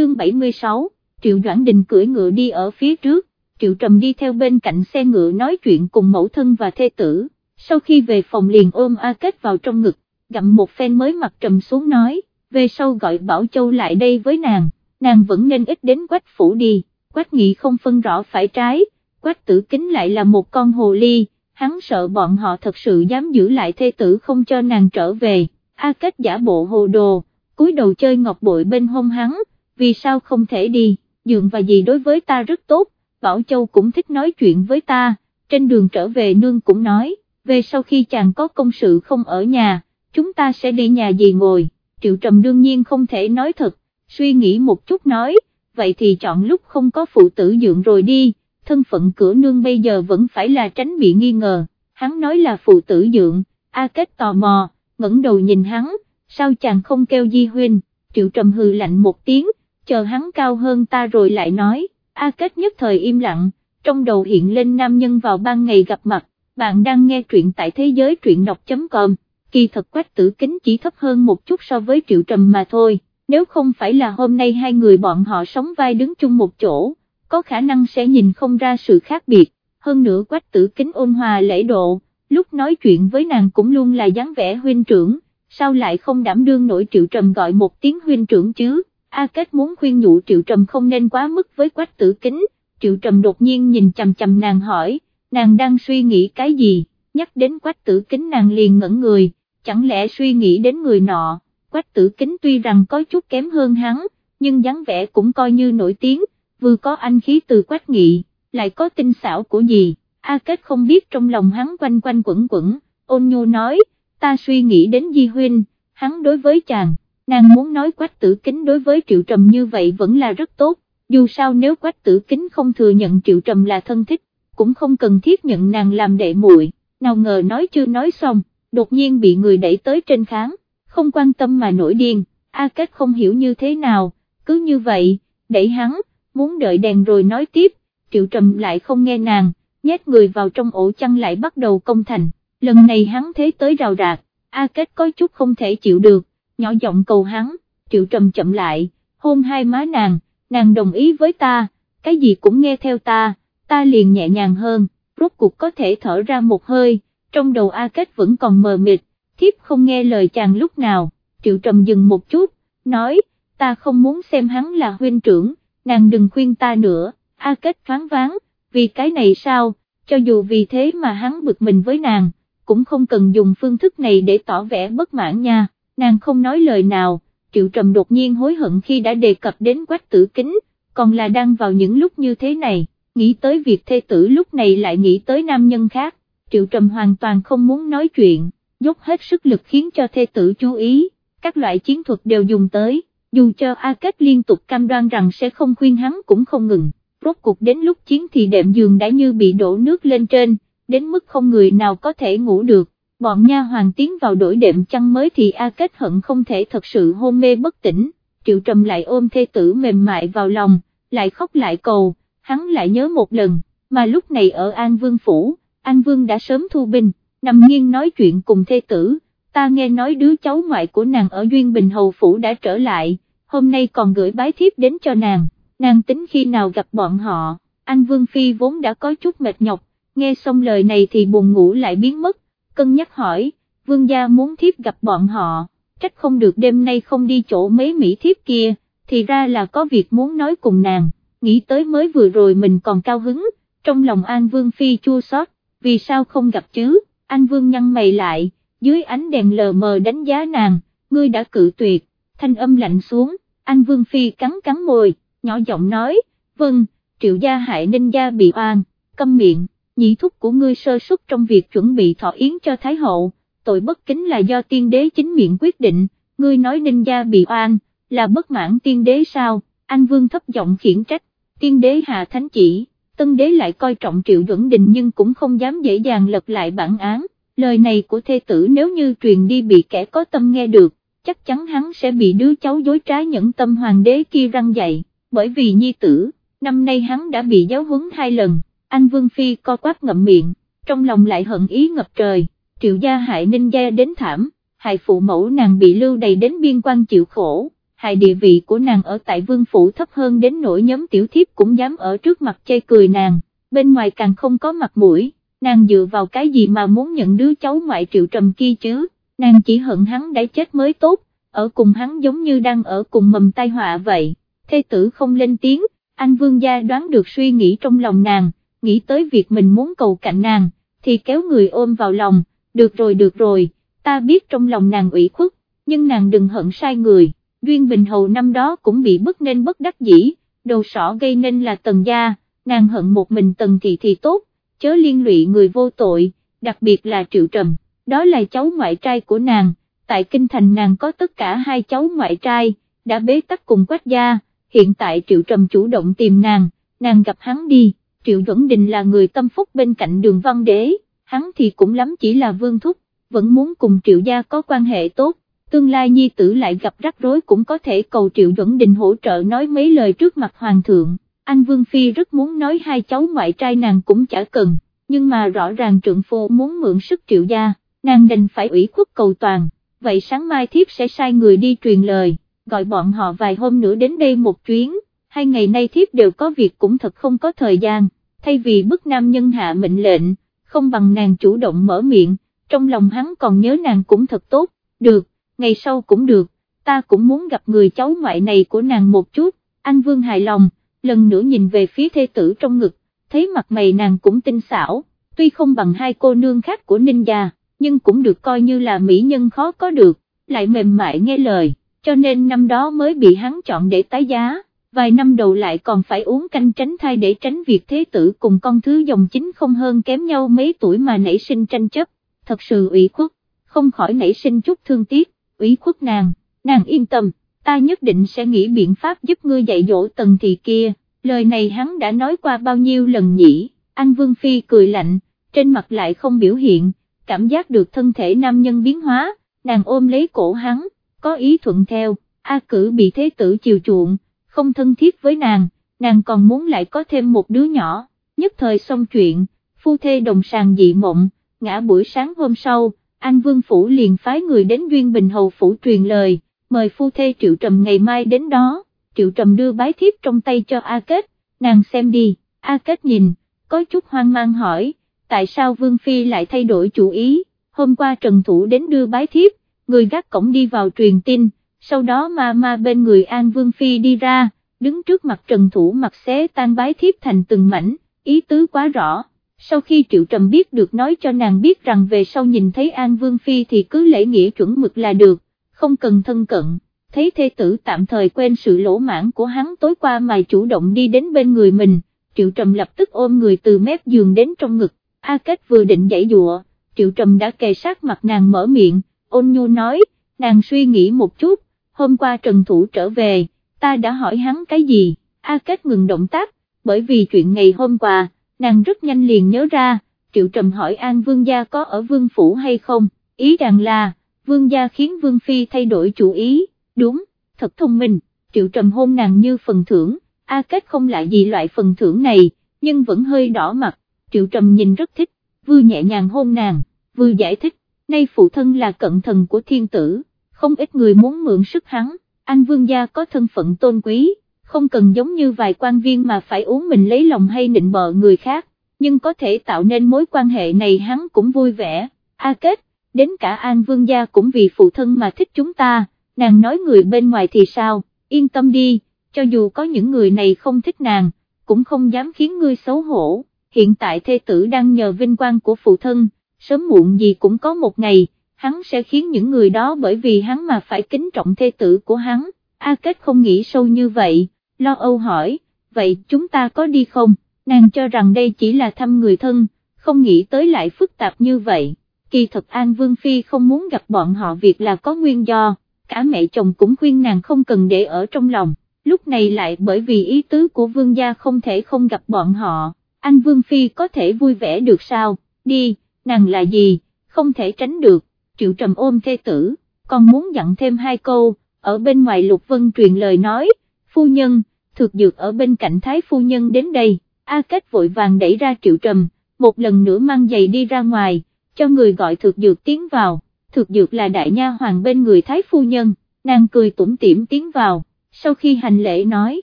chương 76, Triệu Doãn Đình cưỡi ngựa đi ở phía trước, Triệu Trầm đi theo bên cạnh xe ngựa nói chuyện cùng mẫu thân và thê tử, sau khi về phòng liền ôm A Kết vào trong ngực, gặm một phen mới mặt trầm xuống nói, về sau gọi Bảo Châu lại đây với nàng, nàng vẫn nên ít đến quách phủ đi, quách nghị không phân rõ phải trái, quách tử kính lại là một con hồ ly, hắn sợ bọn họ thật sự dám giữ lại thê tử không cho nàng trở về, A Kết giả bộ hồ đồ, cúi đầu chơi ngọc bội bên hông hắn, vì sao không thể đi, dượng và dì đối với ta rất tốt, Bảo Châu cũng thích nói chuyện với ta, trên đường trở về nương cũng nói, về sau khi chàng có công sự không ở nhà, chúng ta sẽ đi nhà dì ngồi, Triệu Trầm đương nhiên không thể nói thật, suy nghĩ một chút nói, vậy thì chọn lúc không có phụ tử dượng rồi đi, thân phận cửa nương bây giờ vẫn phải là tránh bị nghi ngờ, hắn nói là phụ tử dượng, A Kết tò mò, ngẩng đầu nhìn hắn, sao chàng không kêu Di Huynh, Triệu Trầm hừ lạnh một tiếng, chờ hắn cao hơn ta rồi lại nói, A Kết nhất thời im lặng, trong đầu hiện lên nam nhân vào ban ngày gặp mặt, bạn đang nghe truyện tại thế giới truyện đọc.com, kỳ thật quách tử kính chỉ thấp hơn một chút so với Triệu Trầm mà thôi, nếu không phải là hôm nay hai người bọn họ sống vai đứng chung một chỗ, có khả năng sẽ nhìn không ra sự khác biệt, hơn nữa quách tử kính ôn hòa lễ độ, lúc nói chuyện với nàng cũng luôn là dáng vẻ huynh trưởng, sao lại không đảm đương nổi Triệu Trầm gọi một tiếng huynh trưởng chứ, A Kết muốn khuyên nhủ Triệu Trầm không nên quá mức với quách tử kính, Triệu Trầm đột nhiên nhìn chầm chầm nàng hỏi, nàng đang suy nghĩ cái gì, nhắc đến quách tử kính nàng liền ngẩn người, chẳng lẽ suy nghĩ đến người nọ, quách tử kính tuy rằng có chút kém hơn hắn, nhưng dáng vẻ cũng coi như nổi tiếng, vừa có anh khí từ quách nghị, lại có tinh xảo của gì, A Kết không biết trong lòng hắn quanh quanh quẩn quẩn, ôn nhu nói, ta suy nghĩ đến Di Huynh, hắn đối với chàng, nàng muốn nói quách tử kính đối với Triệu Trầm như vậy vẫn là rất tốt, dù sao nếu quách tử kính không thừa nhận Triệu Trầm là thân thích, cũng không cần thiết nhận nàng làm đệ muội. nào ngờ nói chưa nói xong, đột nhiên bị người đẩy tới trên kháng, không quan tâm mà nổi điên, A Kết không hiểu như thế nào, cứ như vậy, đẩy hắn, muốn đợi đèn rồi nói tiếp, Triệu Trầm lại không nghe nàng, nhét người vào trong ổ chăn lại bắt đầu công thành, lần này hắn thế tới rào rạc, A Kết có chút không thể chịu được, nhỏ giọng cầu hắn, Triệu Trầm chậm lại, hôn hai má nàng, nàng đồng ý với ta, cái gì cũng nghe theo ta, ta liền nhẹ nhàng hơn, rốt cuộc có thể thở ra một hơi, trong đầu A Kết vẫn còn mờ mịt, thiếp không nghe lời chàng lúc nào, Triệu Trầm dừng một chút, nói, ta không muốn xem hắn là huynh trưởng, nàng đừng khuyên ta nữa, A Kết thoáng váng, vì cái này sao, cho dù vì thế mà hắn bực mình với nàng, cũng không cần dùng phương thức này để tỏ vẻ bất mãn nha, nàng không nói lời nào, Triệu Trầm đột nhiên hối hận khi đã đề cập đến quách tử kính, còn là đang vào những lúc như thế này, nghĩ tới việc thê tử lúc này lại nghĩ tới nam nhân khác, Triệu Trầm hoàn toàn không muốn nói chuyện, dốc hết sức lực khiến cho thê tử chú ý, các loại chiến thuật đều dùng tới, dù cho A Kết liên tục cam đoan rằng sẽ không khuyên hắn cũng không ngừng, rốt cuộc đến lúc chiến thì đệm giường đã như bị đổ nước lên trên, đến mức không người nào có thể ngủ được, bọn nha hoàng tiến vào đổi đệm chăn mới thì A Kết hận không thể thật sự hôn mê bất tỉnh, Triệu Trầm lại ôm thê tử mềm mại vào lòng, lại khóc lại cầu, hắn lại nhớ một lần, mà lúc này ở An Vương Phủ, An Vương đã sớm thu binh, nằm nghiêng nói chuyện cùng thê tử, ta nghe nói đứa cháu ngoại của nàng ở Duyên Bình Hầu Phủ đã trở lại, hôm nay còn gửi bái thiếp đến cho nàng, nàng tính khi nào gặp bọn họ, An Vương Phi vốn đã có chút mệt nhọc, nghe xong lời này thì buồn ngủ lại biến mất, cân nhắc hỏi, vương gia muốn thiếp gặp bọn họ, trách không được đêm nay không đi chỗ mấy Mỹ thiếp kia, thì ra là có việc muốn nói cùng nàng, nghĩ tới mới vừa rồi mình còn cao hứng, trong lòng An Vương Phi chua xót, vì sao không gặp chứ, An Vương nhăn mày lại, dưới ánh đèn lờ mờ đánh giá nàng, ngươi đã cự tuyệt, thanh âm lạnh xuống, An Vương Phi cắn cắn môi, nhỏ giọng nói, vâng, triệu gia hại ninh gia bị oan, câm miệng, nhị thúc của ngươi sơ suất trong việc chuẩn bị thọ yến cho Thái Hậu, tội bất kính là do tiên đế chính miệng quyết định, ngươi nói ninh gia bị oan, là bất mãn tiên đế sao, An Vương thấp giọng khiển trách, tiên đế hạ thánh chỉ, tân đế lại coi trọng triệu duẩn đình nhưng cũng không dám dễ dàng lật lại bản án, lời này của thê tử nếu như truyền đi bị kẻ có tâm nghe được, chắc chắn hắn sẽ bị đứa cháu dối trá nhẫn tâm hoàng đế kia răng dạy, bởi vì nhi tử, năm nay hắn đã bị giáo huấn hai lần, anh Vương Phi co quắp ngậm miệng, trong lòng lại hận ý ngập trời, triệu gia hại ninh gia đến thảm, hại phụ mẫu nàng bị lưu đầy đến biên quan chịu khổ, hại địa vị của nàng ở tại vương phủ thấp hơn đến nỗi nhóm tiểu thiếp cũng dám ở trước mặt chê cười nàng, bên ngoài càng không có mặt mũi, nàng dựa vào cái gì mà muốn nhận đứa cháu ngoại triệu trầm kia chứ, nàng chỉ hận hắn đã chết mới tốt, ở cùng hắn giống như đang ở cùng mầm tai họa vậy, thê tử không lên tiếng, anh vương gia đoán được suy nghĩ trong lòng nàng, nghĩ tới việc mình muốn cầu cạnh nàng, thì kéo người ôm vào lòng, được rồi được rồi, ta biết trong lòng nàng ủy khuất, nhưng nàng đừng hận sai người, Duyên Bình Hầu năm đó cũng bị bức nên bất đắc dĩ, đầu sỏ gây nên là tần gia, nàng hận một mình tần thị thì tốt, chớ liên lụy người vô tội, đặc biệt là Triệu Trầm, đó là cháu ngoại trai của nàng, tại Kinh Thành nàng có tất cả hai cháu ngoại trai, đã bế tắc cùng quách gia, hiện tại Triệu Trầm chủ động tìm nàng, nàng gặp hắn đi, Triệu Duẩn Đình là người tâm phúc bên cạnh đường văn đế, hắn thì cũng lắm chỉ là vương thúc, vẫn muốn cùng Triệu gia có quan hệ tốt, tương lai nhi tử lại gặp rắc rối cũng có thể cầu Triệu Duẩn Đình hỗ trợ nói mấy lời trước mặt Hoàng thượng, anh Vương Phi rất muốn nói hai cháu ngoại trai nàng cũng chả cần, nhưng mà rõ ràng trượng phu muốn mượn sức Triệu gia, nàng đành phải ủy khuất cầu toàn, vậy sáng mai thiếp sẽ sai người đi truyền lời, gọi bọn họ vài hôm nữa đến đây một chuyến, hai ngày nay thiếp đều có việc cũng thật không có thời gian, thay vì bức nam nhân hạ mệnh lệnh, không bằng nàng chủ động mở miệng, trong lòng hắn còn nhớ nàng cũng thật tốt, được, ngày sau cũng được, ta cũng muốn gặp người cháu ngoại này của nàng một chút, anh Vương hài lòng, lần nữa nhìn về phía thê tử trong ngực, thấy mặt mày nàng cũng tinh xảo, tuy không bằng hai cô nương khác của ninh gia, nhưng cũng được coi như là mỹ nhân khó có được, lại mềm mại nghe lời, cho nên năm đó mới bị hắn chọn để tái giá, vài năm đầu lại còn phải uống canh tránh thai để tránh việc thế tử cùng con thứ dòng chính không hơn kém nhau mấy tuổi mà nảy sinh tranh chấp, thật sự ủy khuất, không khỏi nảy sinh chút thương tiếc. Ủy khuất nàng, nàng yên tâm, ta nhất định sẽ nghĩ biện pháp giúp ngươi dạy dỗ tần thị kia, lời này hắn đã nói qua bao nhiêu lần nhỉ, anh Vương Phi cười lạnh, trên mặt lại không biểu hiện, cảm giác được thân thể nam nhân biến hóa, nàng ôm lấy cổ hắn, có ý thuận theo, A cử bị thế tử chiều chuộng, không thân thiết với nàng, nàng còn muốn lại có thêm một đứa nhỏ, nhất thời xong chuyện, phu thê đồng sàng dị mộng, ngã buổi sáng hôm sau, An Vương Phủ liền phái người đến Duyên Bình Hầu Phủ truyền lời, mời phu thê Triệu Trầm ngày mai đến đó, Triệu Trầm đưa bái thiếp trong tay cho A Kết, nàng xem đi, A Kết nhìn, có chút hoang mang hỏi, tại sao Vương Phi lại thay đổi chủ ý, hôm qua Trần Thủ đến đưa bái thiếp, người gác cổng đi vào truyền tin, sau đó ma ma bên người An Vương Phi đi ra, đứng trước mặt Trần Thủ mặt xé tan bái thiếp thành từng mảnh, ý tứ quá rõ. Sau khi Triệu Trầm biết được nói cho nàng biết rằng về sau nhìn thấy An Vương Phi thì cứ lễ nghĩa chuẩn mực là được, không cần thân cận, thấy thê tử tạm thời quên sự lỗ mãn của hắn tối qua mà chủ động đi đến bên người mình, Triệu Trầm lập tức ôm người từ mép giường đến trong ngực, A Kết vừa định dãy dụa, Triệu Trầm đã kề sát mặt nàng mở miệng, ôn nhu nói, nàng suy nghĩ một chút, hôm qua Trần Thủ trở về, ta đã hỏi hắn cái gì, A Kết ngừng động tác, bởi vì chuyện ngày hôm qua nàng rất nhanh liền nhớ ra, Triệu Trầm hỏi An Vương Gia có ở Vương Phủ hay không, ý rằng là, Vương Gia khiến Vương Phi thay đổi chủ ý, đúng, thật thông minh, Triệu Trầm hôn nàng như phần thưởng, A Kết không lại gì loại phần thưởng này, nhưng vẫn hơi đỏ mặt, Triệu Trầm nhìn rất thích, vừa nhẹ nhàng hôn nàng, vừa giải thích, nay phụ thân là cận thần của thiên tử, không ít người muốn mượn sức hắn, anh Vương Gia có thân phận tôn quý không cần giống như vài quan viên mà phải uống mình lấy lòng hay nịnh bợ người khác, nhưng có thể tạo nên mối quan hệ này hắn cũng vui vẻ, a kết, đến cả An Vương Gia cũng vì phụ thân mà thích chúng ta, nàng nói người bên ngoài thì sao, yên tâm đi, cho dù có những người này không thích nàng, cũng không dám khiến ngươi xấu hổ, hiện tại thê tử đang nhờ vinh quang của phụ thân, sớm muộn gì cũng có một ngày, hắn sẽ khiến những người đó bởi vì hắn mà phải kính trọng thê tử của hắn, A Kết không nghĩ sâu như vậy. Lo âu hỏi, vậy chúng ta có đi không, nàng cho rằng đây chỉ là thăm người thân, không nghĩ tới lại phức tạp như vậy, kỳ thật An Vương Phi không muốn gặp bọn họ việc là có nguyên do, cả mẹ chồng cũng khuyên nàng không cần để ở trong lòng, lúc này lại bởi vì ý tứ của Vương gia không thể không gặp bọn họ, An Vương Phi có thể vui vẻ được sao, đi, nàng là gì, không thể tránh được, triệu trầm ôm thê tử, còn muốn dặn thêm hai câu, ở bên ngoài Lục Vân truyền lời nói, phu nhân, thực dược ở bên cạnh thái phu nhân đến đây, A Kết vội vàng đẩy ra triệu trầm, một lần nữa mang giày đi ra ngoài, cho người gọi thực dược tiến vào, thực dược là đại nha hoàng bên người thái phu nhân, nàng cười tủm tỉm tiến vào, sau khi hành lễ nói,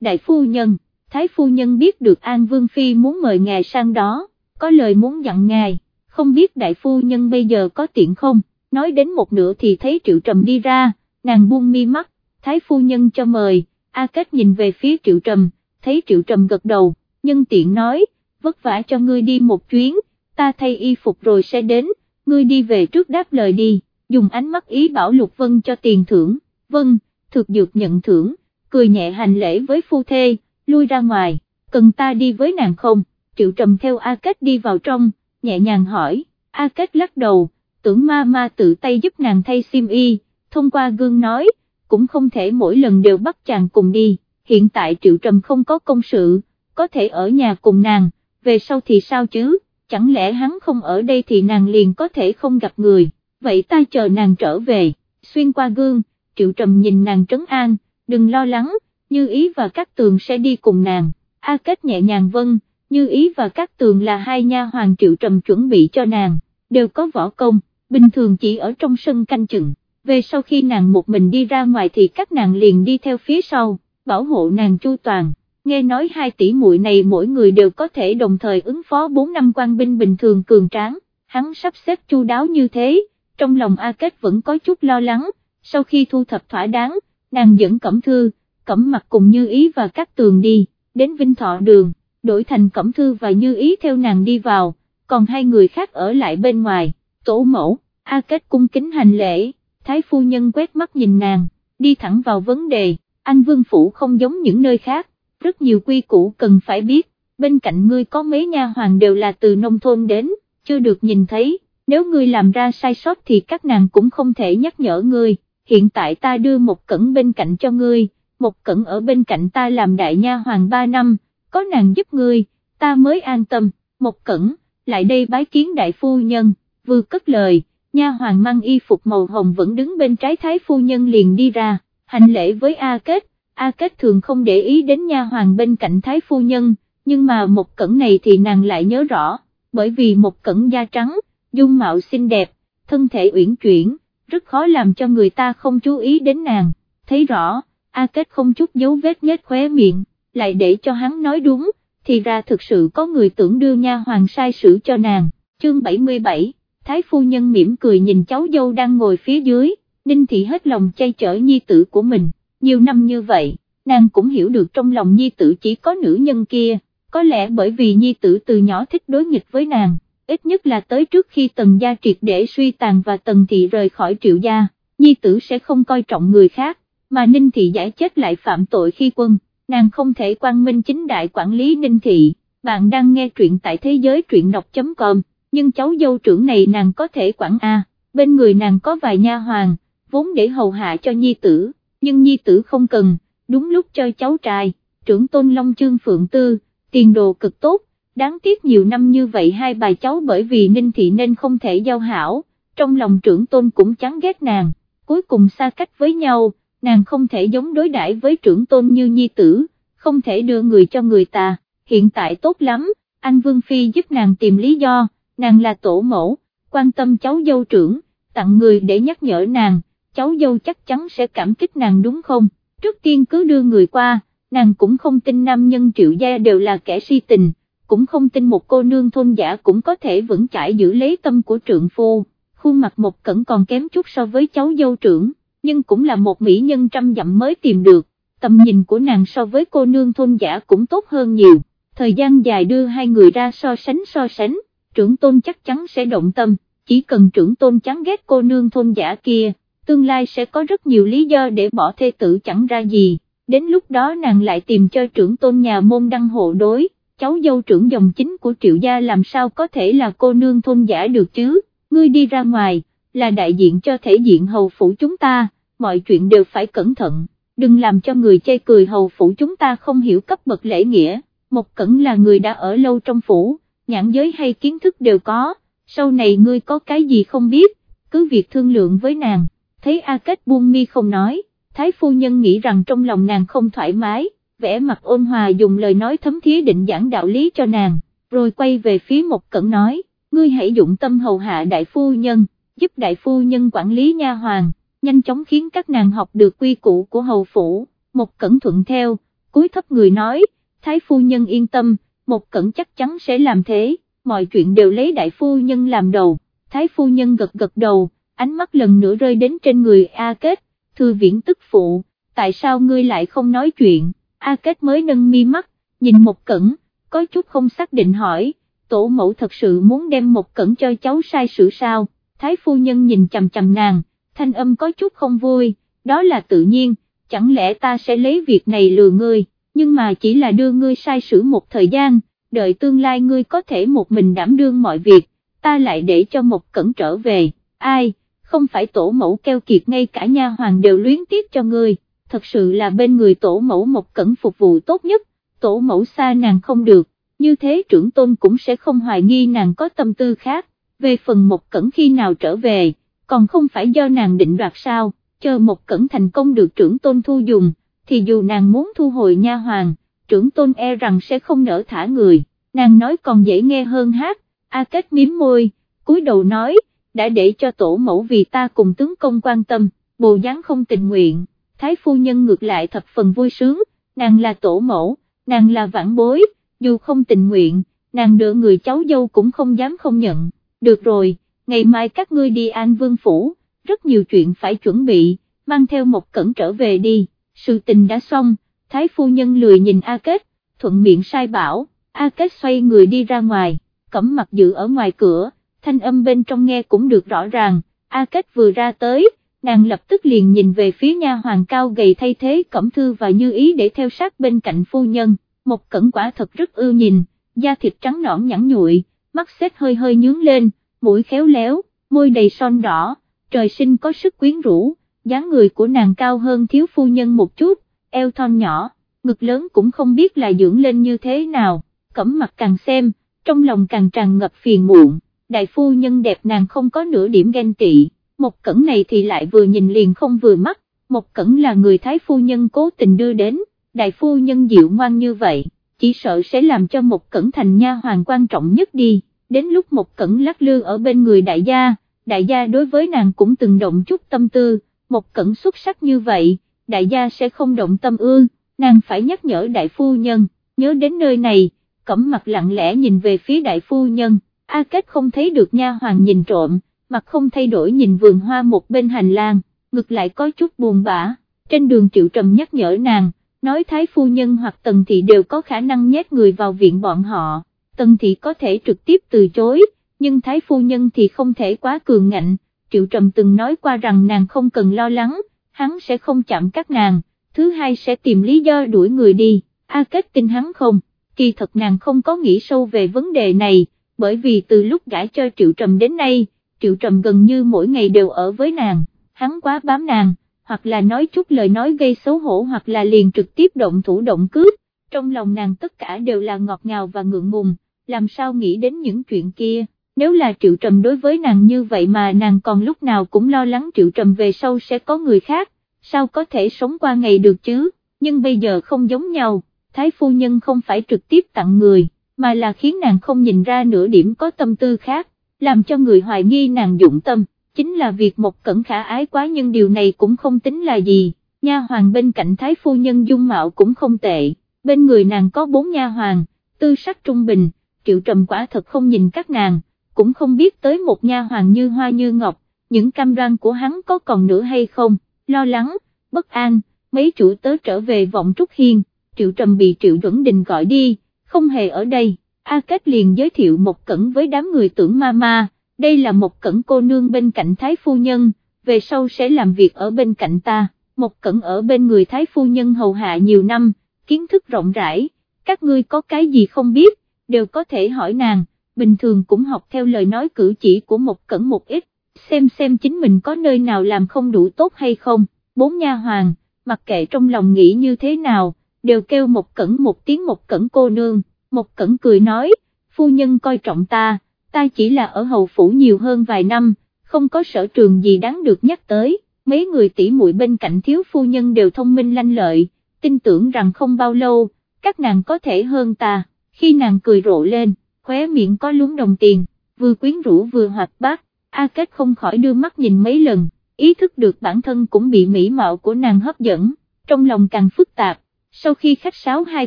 đại phu nhân, thái phu nhân biết được An Vương Phi muốn mời ngài sang đó, có lời muốn dặn ngài, không biết đại phu nhân bây giờ có tiện không, nói đến một nửa thì thấy Triệu Trầm đi ra, nàng buông mi mắt, thái phu nhân cho mời, A Kết nhìn về phía Triệu Trầm, thấy Triệu Trầm gật đầu, nhân tiện nói, vất vả cho ngươi đi một chuyến, ta thay y phục rồi sẽ đến, ngươi đi về trước đáp lời đi, dùng ánh mắt ý bảo Lục Vân cho tiền thưởng, vâng, thực dược nhận thưởng, cười nhẹ hành lễ với phu thê, lui ra ngoài, cần ta đi với nàng không, Triệu Trầm theo A Kết đi vào trong, nhẹ nhàng hỏi, A Kết lắc đầu, tưởng ma ma tự tay giúp nàng thay sim y, thông qua gương nói, cũng không thể mỗi lần đều bắt chàng cùng đi, hiện tại Triệu Trầm không có công sự, có thể ở nhà cùng nàng, về sau thì sao chứ, chẳng lẽ hắn không ở đây thì nàng liền có thể không gặp người, vậy ta chờ nàng trở về, xuyên qua gương, Triệu Trầm nhìn nàng trấn an, đừng lo lắng, Như Ý và các tường sẽ đi cùng nàng, A Kết nhẹ nhàng vâng, Như Ý và các tường là hai nha hoàng Triệu Trầm chuẩn bị cho nàng, đều có võ công, bình thường chỉ ở trong sân canh chừng, về sau khi nàng một mình đi ra ngoài thì các nàng liền đi theo phía sau, bảo hộ nàng chu toàn. Nghe nói hai tỷ muội này mỗi người đều có thể đồng thời ứng phó 4 năm quan binh bình thường cường tráng, hắn sắp xếp chu đáo như thế, trong lòng A Kết vẫn có chút lo lắng, sau khi thu thập thỏa đáng, nàng dẫn Cẩm Thư, Cẩm Mặt cùng Như Ý và các tường đi, đến Vinh Thọ Đường, đổi thành Cẩm Thư và Như Ý theo nàng đi vào, còn hai người khác ở lại bên ngoài, tổ mẫu, A Kết cung kính hành lễ, Thái Phu Nhân quét mắt nhìn nàng, đi thẳng vào vấn đề, anh Vương Phủ không giống những nơi khác, rất nhiều quy củ cần phải biết, bên cạnh ngươi có mấy nha hoàng đều là từ nông thôn đến, chưa được nhìn thấy, nếu ngươi làm ra sai sót thì các nàng cũng không thể nhắc nhở ngươi. Hiện tại ta đưa một cẩn bên cạnh cho ngươi, một cẩn ở bên cạnh ta làm đại nha hoàng ba năm, có nàng giúp ngươi, ta mới an tâm, một cẩn, lại đây bái kiến đại phu nhân, vừa cất lời, nha hoàng mang y phục màu hồng vẫn đứng bên trái thái phu nhân liền đi ra, hành lễ với A Kết, A Kết thường không để ý đến nha hoàng bên cạnh thái phu nhân, nhưng mà một cẩn này thì nàng lại nhớ rõ, bởi vì một cẩn da trắng, dung mạo xinh đẹp, thân thể uyển chuyển, rất khó làm cho người ta không chú ý đến nàng, thấy rõ, A Kết không chút dấu vết nhếch khóe miệng, lại để cho hắn nói đúng, thì ra thực sự có người tưởng đưa nha hoàng sai sử cho nàng, chương 77, Thái Phu Nhân mỉm cười nhìn cháu dâu đang ngồi phía dưới, Ninh Thị hết lòng chay chở nhi tử của mình, nhiều năm như vậy, nàng cũng hiểu được trong lòng nhi tử chỉ có nữ nhân kia, có lẽ bởi vì nhi tử từ nhỏ thích đối nghịch với nàng ít nhất là tới trước khi tần gia triệt để suy tàn và tần thị rời khỏi triệu gia, nhi tử sẽ không coi trọng người khác, mà ninh thị giải chết lại phạm tội khi quân, nàng không thể quan minh chính đại quản lý ninh thị, bạn đang nghe truyện tại thế giới truyện đọc.com, nhưng cháu dâu trưởng này nàng có thể quản A, bên người nàng có vài nha hoàng, vốn để hầu hạ cho nhi tử, nhưng nhi tử không cần, đúng lúc cho cháu trai, trưởng tôn Long Chương Phượng Tư, tiền đồ cực tốt, đáng tiếc nhiều năm như vậy hai bà cháu bởi vì ninh thị nên không thể giao hảo, trong lòng trưởng tôn cũng chán ghét nàng, cuối cùng xa cách với nhau, nàng không thể giống đối đãi với trưởng tôn như nhi tử, không thể đưa người cho người ta, hiện tại tốt lắm, anh Vương Phi giúp nàng tìm lý do, nàng là tổ mẫu, quan tâm cháu dâu trưởng, tặng người để nhắc nhở nàng, cháu dâu chắc chắn sẽ cảm kích nàng đúng không, trước tiên cứ đưa người qua, nàng cũng không tin nam nhân triệu gia đều là kẻ si tình cũng không tin một cô nương thôn giả cũng có thể vững chãi giữ lấy tâm của trượng phu, khuôn mặt một cẩn còn kém chút so với cháu dâu trưởng, nhưng cũng là một mỹ nhân trăm dặm mới tìm được, tầm nhìn của nàng so với cô nương thôn giả cũng tốt hơn nhiều, thời gian dài đưa hai người ra so sánh so sánh, trưởng tôn chắc chắn sẽ động tâm, chỉ cần trưởng tôn chán ghét cô nương thôn giả kia, tương lai sẽ có rất nhiều lý do để bỏ thê tử chẳng ra gì, đến lúc đó nàng lại tìm cho trưởng tôn nhà môn đăng hộ đối cháu dâu trưởng dòng chính của triệu gia làm sao có thể là cô nương thôn giả được chứ, ngươi đi ra ngoài, là đại diện cho thể diện hầu phủ chúng ta, mọi chuyện đều phải cẩn thận, đừng làm cho người chê cười hầu phủ chúng ta không hiểu cấp bậc lễ nghĩa, một cẩn là người đã ở lâu trong phủ, nhãn giới hay kiến thức đều có, sau này ngươi có cái gì không biết, cứ việc thương lượng với nàng, thấy A Kết buông mi không nói, Thái phu nhân nghĩ rằng trong lòng nàng không thoải mái vẽ mặt ôn hòa dùng lời nói thấm thía định giảng đạo lý cho nàng, rồi quay về phía một cẩn nói, ngươi hãy dụng tâm hầu hạ đại phu nhân, giúp đại phu nhân quản lý nha hoàng, nhanh chóng khiến các nàng học được quy củ của hầu phủ, một cẩn thuận theo, cúi thấp người nói, thái phu nhân yên tâm, một cẩn chắc chắn sẽ làm thế, mọi chuyện đều lấy đại phu nhân làm đầu, thái phu nhân gật gật đầu, ánh mắt lần nữa rơi đến trên người A Kết, thư viễn tức phụ, tại sao ngươi lại không nói chuyện, A Kết mới nâng mi mắt, nhìn một cẩn, có chút không xác định hỏi, tổ mẫu thật sự muốn đem một cẩn cho cháu sai sự sao, thái phu nhân nhìn chầm chầm nàng, thanh âm có chút không vui, đó là tự nhiên, chẳng lẽ ta sẽ lấy việc này lừa ngươi, nhưng mà chỉ là đưa ngươi sai sử một thời gian, đợi tương lai ngươi có thể một mình đảm đương mọi việc, ta lại để cho một cẩn trở về, ai, không phải tổ mẫu keo kiệt ngay cả nha hoàng đều luyến tiếc cho ngươi, thật sự là bên người tổ mẫu một cẩn phục vụ tốt nhất, tổ mẫu xa nàng không được, như thế trưởng tôn cũng sẽ không hoài nghi nàng có tâm tư khác, về phần một cẩn khi nào trở về, còn không phải do nàng định đoạt sao, chờ một cẩn thành công được trưởng tôn thu dùng, thì dù nàng muốn thu hồi nha hoàng, trưởng tôn e rằng sẽ không nỡ thả người, nàng nói còn dễ nghe hơn hát, A Kết miếm môi, cúi đầu nói, đã để cho tổ mẫu vì ta cùng tướng công quan tâm, bồ dáng không tình nguyện, thái phu nhân ngược lại thập phần vui sướng, nàng là tổ mẫu, nàng là vãn bối, dù không tình nguyện, nàng đỡ người cháu dâu cũng không dám không nhận, được rồi, ngày mai các ngươi đi An Vương Phủ, rất nhiều chuyện phải chuẩn bị, mang theo một cẩn trở về đi, sự tình đã xong, thái phu nhân lười nhìn A Kết, thuận miệng sai bảo, A Kết xoay người đi ra ngoài, cẩm mặt dự ở ngoài cửa, thanh âm bên trong nghe cũng được rõ ràng, A Kết vừa ra tới, nàng lập tức liền nhìn về phía nha hoàng cao gầy thay thế cẩm thư và như ý để theo sát bên cạnh phu nhân, một cẩn quả thật rất ưa nhìn, da thịt trắng nõn nhẵn nhụi, mắt xếp hơi hơi nhướng lên, mũi khéo léo, môi đầy son đỏ, trời sinh có sức quyến rũ, dáng người của nàng cao hơn thiếu phu nhân một chút, eo thon nhỏ, ngực lớn cũng không biết là dưỡng lên như thế nào, cẩm mặt càng xem, trong lòng càng tràn ngập phiền muộn, đại phu nhân đẹp nàng không có nửa điểm ghen tị, một cẩn này thì lại vừa nhìn liền không vừa mắt, một cẩn là người thái phu nhân cố tình đưa đến, đại phu nhân dịu ngoan như vậy, chỉ sợ sẽ làm cho một cẩn thành nha hoàng quan trọng nhất đi, đến lúc một cẩn lắc lư ở bên người đại gia, đại gia đối với nàng cũng từng động chút tâm tư, một cẩn xuất sắc như vậy, đại gia sẽ không động tâm ư, nàng phải nhắc nhở đại phu nhân, nhớ đến nơi này, cẩm mặt lặng lẽ nhìn về phía đại phu nhân, A Kết không thấy được nha hoàng nhìn trộm, mặt không thay đổi nhìn vườn hoa một bên hành lang, ngực lại có chút buồn bã, trên đường triệu trầm nhắc nhở nàng, nói thái phu nhân hoặc tần thị đều có khả năng nhét người vào viện bọn họ, tần thị có thể trực tiếp từ chối, nhưng thái phu nhân thì không thể quá cường ngạnh, triệu trầm từng nói qua rằng nàng không cần lo lắng, hắn sẽ không chạm các nàng, thứ hai sẽ tìm lý do đuổi người đi, A Kết tin hắn không, kỳ thật nàng không có nghĩ sâu về vấn đề này, bởi vì từ lúc gãi cho triệu trầm đến nay, triệu trầm gần như mỗi ngày đều ở với nàng, hắn quá bám nàng, hoặc là nói chút lời nói gây xấu hổ hoặc là liền trực tiếp động thủ động cướp, trong lòng nàng tất cả đều là ngọt ngào và ngượng ngùng, làm sao nghĩ đến những chuyện kia, nếu là triệu trầm đối với nàng như vậy mà nàng còn lúc nào cũng lo lắng triệu trầm về sau sẽ có người khác, sao có thể sống qua ngày được chứ, nhưng bây giờ không giống nhau, thái phu nhân không phải trực tiếp tặng người, mà là khiến nàng không nhìn ra nửa điểm có tâm tư khác, làm cho người hoài nghi nàng dụng tâm chính là việc một cẩn khả ái quá nhưng điều này cũng không tính là gì, nha hoàng bên cạnh thái phu nhân dung mạo cũng không tệ, bên người nàng có bốn nha hoàng, tư sắc trung bình, triệu trầm quả thật không nhìn các nàng, cũng không biết tới một nha hoàng như hoa như ngọc, những cam đoan của hắn có còn nữa hay không, lo lắng, bất an, mấy chủ tớ trở về vọng trúc hiên, triệu trầm bị triệu duẩn đình gọi đi, không hề ở đây, A Kết liền giới thiệu một cẩn với đám người tưởng ma ma, đây là một cẩn cô nương bên cạnh thái phu nhân, về sau sẽ làm việc ở bên cạnh ta, một cẩn ở bên người thái phu nhân hầu hạ nhiều năm, kiến thức rộng rãi, các ngươi có cái gì không biết, đều có thể hỏi nàng, bình thường cũng học theo lời nói cử chỉ của một cẩn một ít, xem xem chính mình có nơi nào làm không đủ tốt hay không, bốn nha hoàng, mặc kệ trong lòng nghĩ như thế nào, đều kêu một cẩn một tiếng một cẩn cô nương, một cẩn cười nói, phu nhân coi trọng ta, ta chỉ là ở hầu phủ nhiều hơn vài năm, không có sở trường gì đáng được nhắc tới, mấy người tỷ muội bên cạnh thiếu phu nhân đều thông minh lanh lợi, tin tưởng rằng không bao lâu, các nàng có thể hơn ta, khi nàng cười rộ lên, khóe miệng có lúng đồng tiền, vừa quyến rũ vừa hoạt bát, A Kết không khỏi đưa mắt nhìn mấy lần, ý thức được bản thân cũng bị mỹ mạo của nàng hấp dẫn, trong lòng càng phức tạp, sau khi khách sáo hai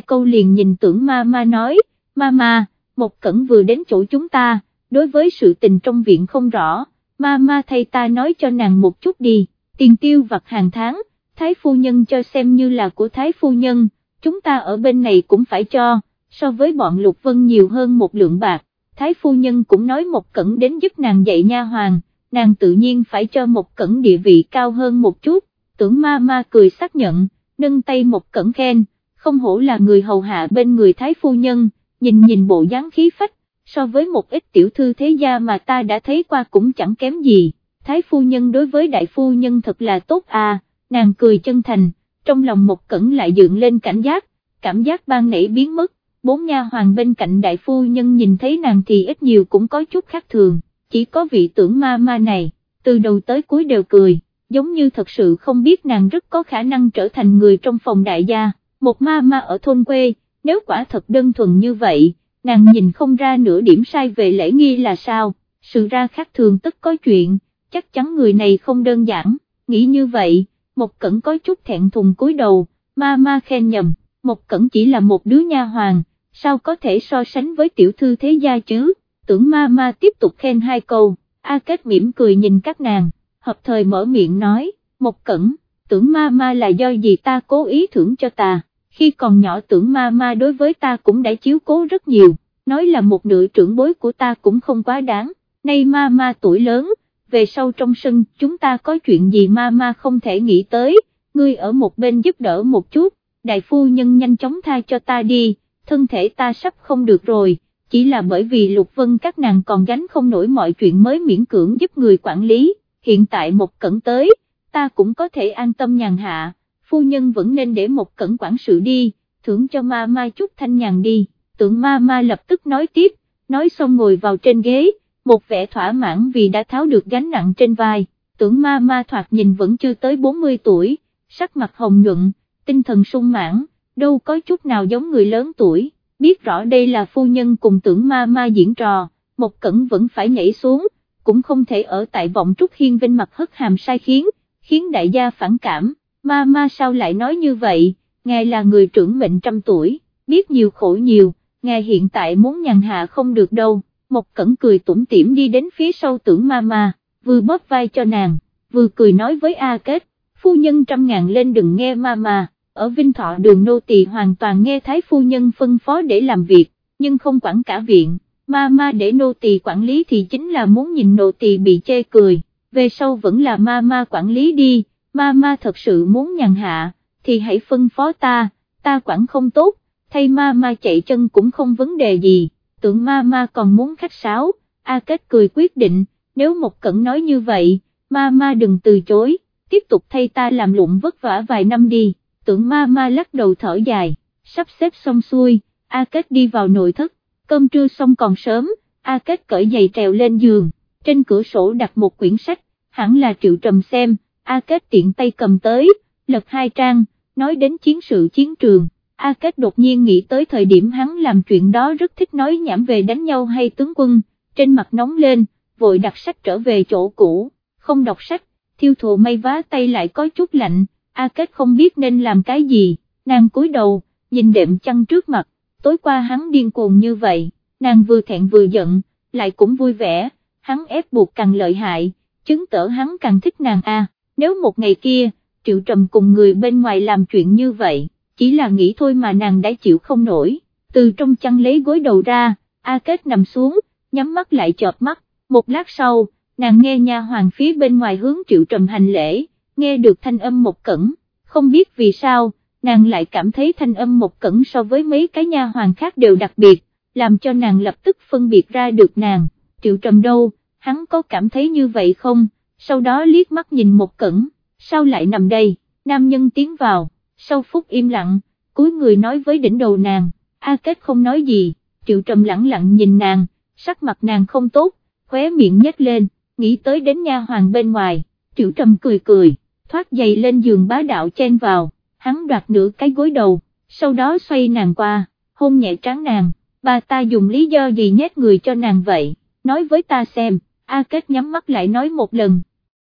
câu liền nhìn tưởng ma ma nói, ma ma, một cẩn vừa đến chỗ chúng ta, đối với sự tình trong viện không rõ, ma ma thay ta nói cho nàng một chút đi, tiền tiêu vặt hàng tháng, thái phu nhân cho xem như là của thái phu nhân, chúng ta ở bên này cũng phải cho, so với bọn lục vân nhiều hơn một lượng bạc, thái phu nhân cũng nói một cẩn đến giúp nàng dạy nha hoàng, nàng tự nhiên phải cho một cẩn địa vị cao hơn một chút, tưởng ma ma cười xác nhận, nâng tay một cẩn khen, không hổ là người hầu hạ bên người thái phu nhân, nhìn nhìn bộ dáng khí phách, so với một ít tiểu thư thế gia mà ta đã thấy qua cũng chẳng kém gì, thái phu nhân đối với đại phu nhân thật là tốt à, nàng cười chân thành, trong lòng một cẩn lại dựng lên cảnh giác, cảm giác ban nảy biến mất, bốn nha hoàng bên cạnh đại phu nhân nhìn thấy nàng thì ít nhiều cũng có chút khác thường, chỉ có vị tưởng ma ma này, từ đầu tới cuối đều cười, giống như thật sự không biết nàng rất có khả năng trở thành người trong phòng đại gia, một ma ma ở thôn quê, nếu quả thật đơn thuần như vậy, nàng nhìn không ra nửa điểm sai về lễ nghi là sao, sự ra khác thường tất có chuyện, chắc chắn người này không đơn giản, nghĩ như vậy, một cẩn có chút thẹn thùng cúi đầu, ma ma khen nhầm, một cẩn chỉ là một đứa nha hoàng, sao có thể so sánh với tiểu thư thế gia chứ, tưởng ma ma tiếp tục khen hai câu, A Kết mỉm cười nhìn các nàng, hợp thời mở miệng nói, một cẩn, tưởng ma ma là do gì ta cố ý thưởng cho ta, khi còn nhỏ tưởng ma ma đối với ta cũng đã chiếu cố rất nhiều, nói là một nửa trưởng bối của ta cũng không quá đáng, nay ma ma tuổi lớn, về sau trong sân chúng ta có chuyện gì ma ma không thể nghĩ tới, ngươi ở một bên giúp đỡ một chút, đại phu nhân nhanh chóng tha cho ta đi, thân thể ta sắp không được rồi, chỉ là bởi vì lục vân các nàng còn gánh không nổi mọi chuyện mới miễn cưỡng giúp người quản lý, hiện tại một cẩn tới, ta cũng có thể an tâm nhàn hạ, phu nhân vẫn nên để một cẩn quản sự đi, thưởng cho ma ma chút thanh nhàn đi, tượng ma ma lập tức nói tiếp, nói xong ngồi vào trên ghế, một vẻ thỏa mãn vì đã tháo được gánh nặng trên vai, tưởng ma ma thoạt nhìn vẫn chưa tới 40 tuổi, sắc mặt hồng nhuận, tinh thần sung mãn, đâu có chút nào giống người lớn tuổi, biết rõ đây là phu nhân cùng tưởng ma ma diễn trò, một cẩn vẫn phải nhảy xuống, cũng không thể ở tại vọng trúc hiên vinh mặt hất hàm sai khiến, khiến đại gia phản cảm, ma ma sao lại nói như vậy, ngài là người trưởng mệnh trăm tuổi, biết nhiều khổ nhiều, ngài hiện tại muốn nhàn hạ không được đâu, một cẩn cười tủm tỉm đi đến phía sau tưởng ma ma, vừa bóp vai cho nàng, vừa cười nói với A Kết, phu nhân trăm ngàn lên đừng nghe ma ma, ở Vinh Thọ đường nô tỳ hoàn toàn nghe thái phu nhân phân phó để làm việc, nhưng không quản cả viện, ma ma để nô tỳ quản lý thì chính là muốn nhìn nô tỳ bị chê cười, về sau vẫn là ma ma quản lý đi, ma ma thật sự muốn nhàn hạ, thì hãy phân phó ta, ta quản không tốt, thay ma ma chạy chân cũng không vấn đề gì, tưởng ma ma còn muốn khách sáo, A Kết cười quyết định, nếu một cẩn nói như vậy, ma ma đừng từ chối, tiếp tục thay ta làm lụng vất vả vài năm đi, tưởng ma ma lắc đầu thở dài, sắp xếp xong xuôi, A Kết đi vào nội thất, cơm trưa xong còn sớm, A Kết cởi giày trèo lên giường, trên cửa sổ đặt một quyển sách, hẳn là triệu trầm xem, A Kết tiện tay cầm tới, lật hai trang, nói đến chiến sự chiến trường, A Kết đột nhiên nghĩ tới thời điểm hắn làm chuyện đó rất thích nói nhảm về đánh nhau hay tướng quân, trên mặt nóng lên, vội đặt sách trở về chỗ cũ, không đọc sách, thiêu thụ may vá tay lại có chút lạnh, A Kết không biết nên làm cái gì, nàng cúi đầu, nhìn đệm chăn trước mặt, tối qua hắn điên cuồng như vậy, nàng vừa thẹn vừa giận, lại cũng vui vẻ, hắn ép buộc càng lợi hại, chứng tỏ hắn càng thích nàng A, nếu một ngày kia, Triệu Trầm cùng người bên ngoài làm chuyện như vậy chỉ là nghĩ thôi mà nàng đã chịu không nổi, từ trong chăn lấy gối đầu ra, A Kết nằm xuống, nhắm mắt lại chọt mắt, một lát sau, nàng nghe nha hoàng phía bên ngoài hướng triệu trầm hành lễ, nghe được thanh âm một cẩn, không biết vì sao, nàng lại cảm thấy thanh âm một cẩn so với mấy cái nha hoàng khác đều đặc biệt, làm cho nàng lập tức phân biệt ra được nàng, triệu trầm đâu, hắn có cảm thấy như vậy không, sau đó liếc mắt nhìn một cẩn, sao lại nằm đây, nam nhân tiến vào sau phút im lặng, cuối người nói với đỉnh đầu nàng, A Kết không nói gì, Triệu Trầm lặng lặng nhìn nàng, sắc mặt nàng không tốt, khóe miệng nhếch lên, nghĩ tới đến nha hoàng bên ngoài, Triệu Trầm cười cười, thoát giày lên giường bá đạo chen vào, hắn đoạt nửa cái gối đầu, sau đó xoay nàng qua, hôn nhẹ trán nàng, bà ta dùng lý do gì nhét người cho nàng vậy, nói với ta xem, A Kết nhắm mắt lại nói một lần,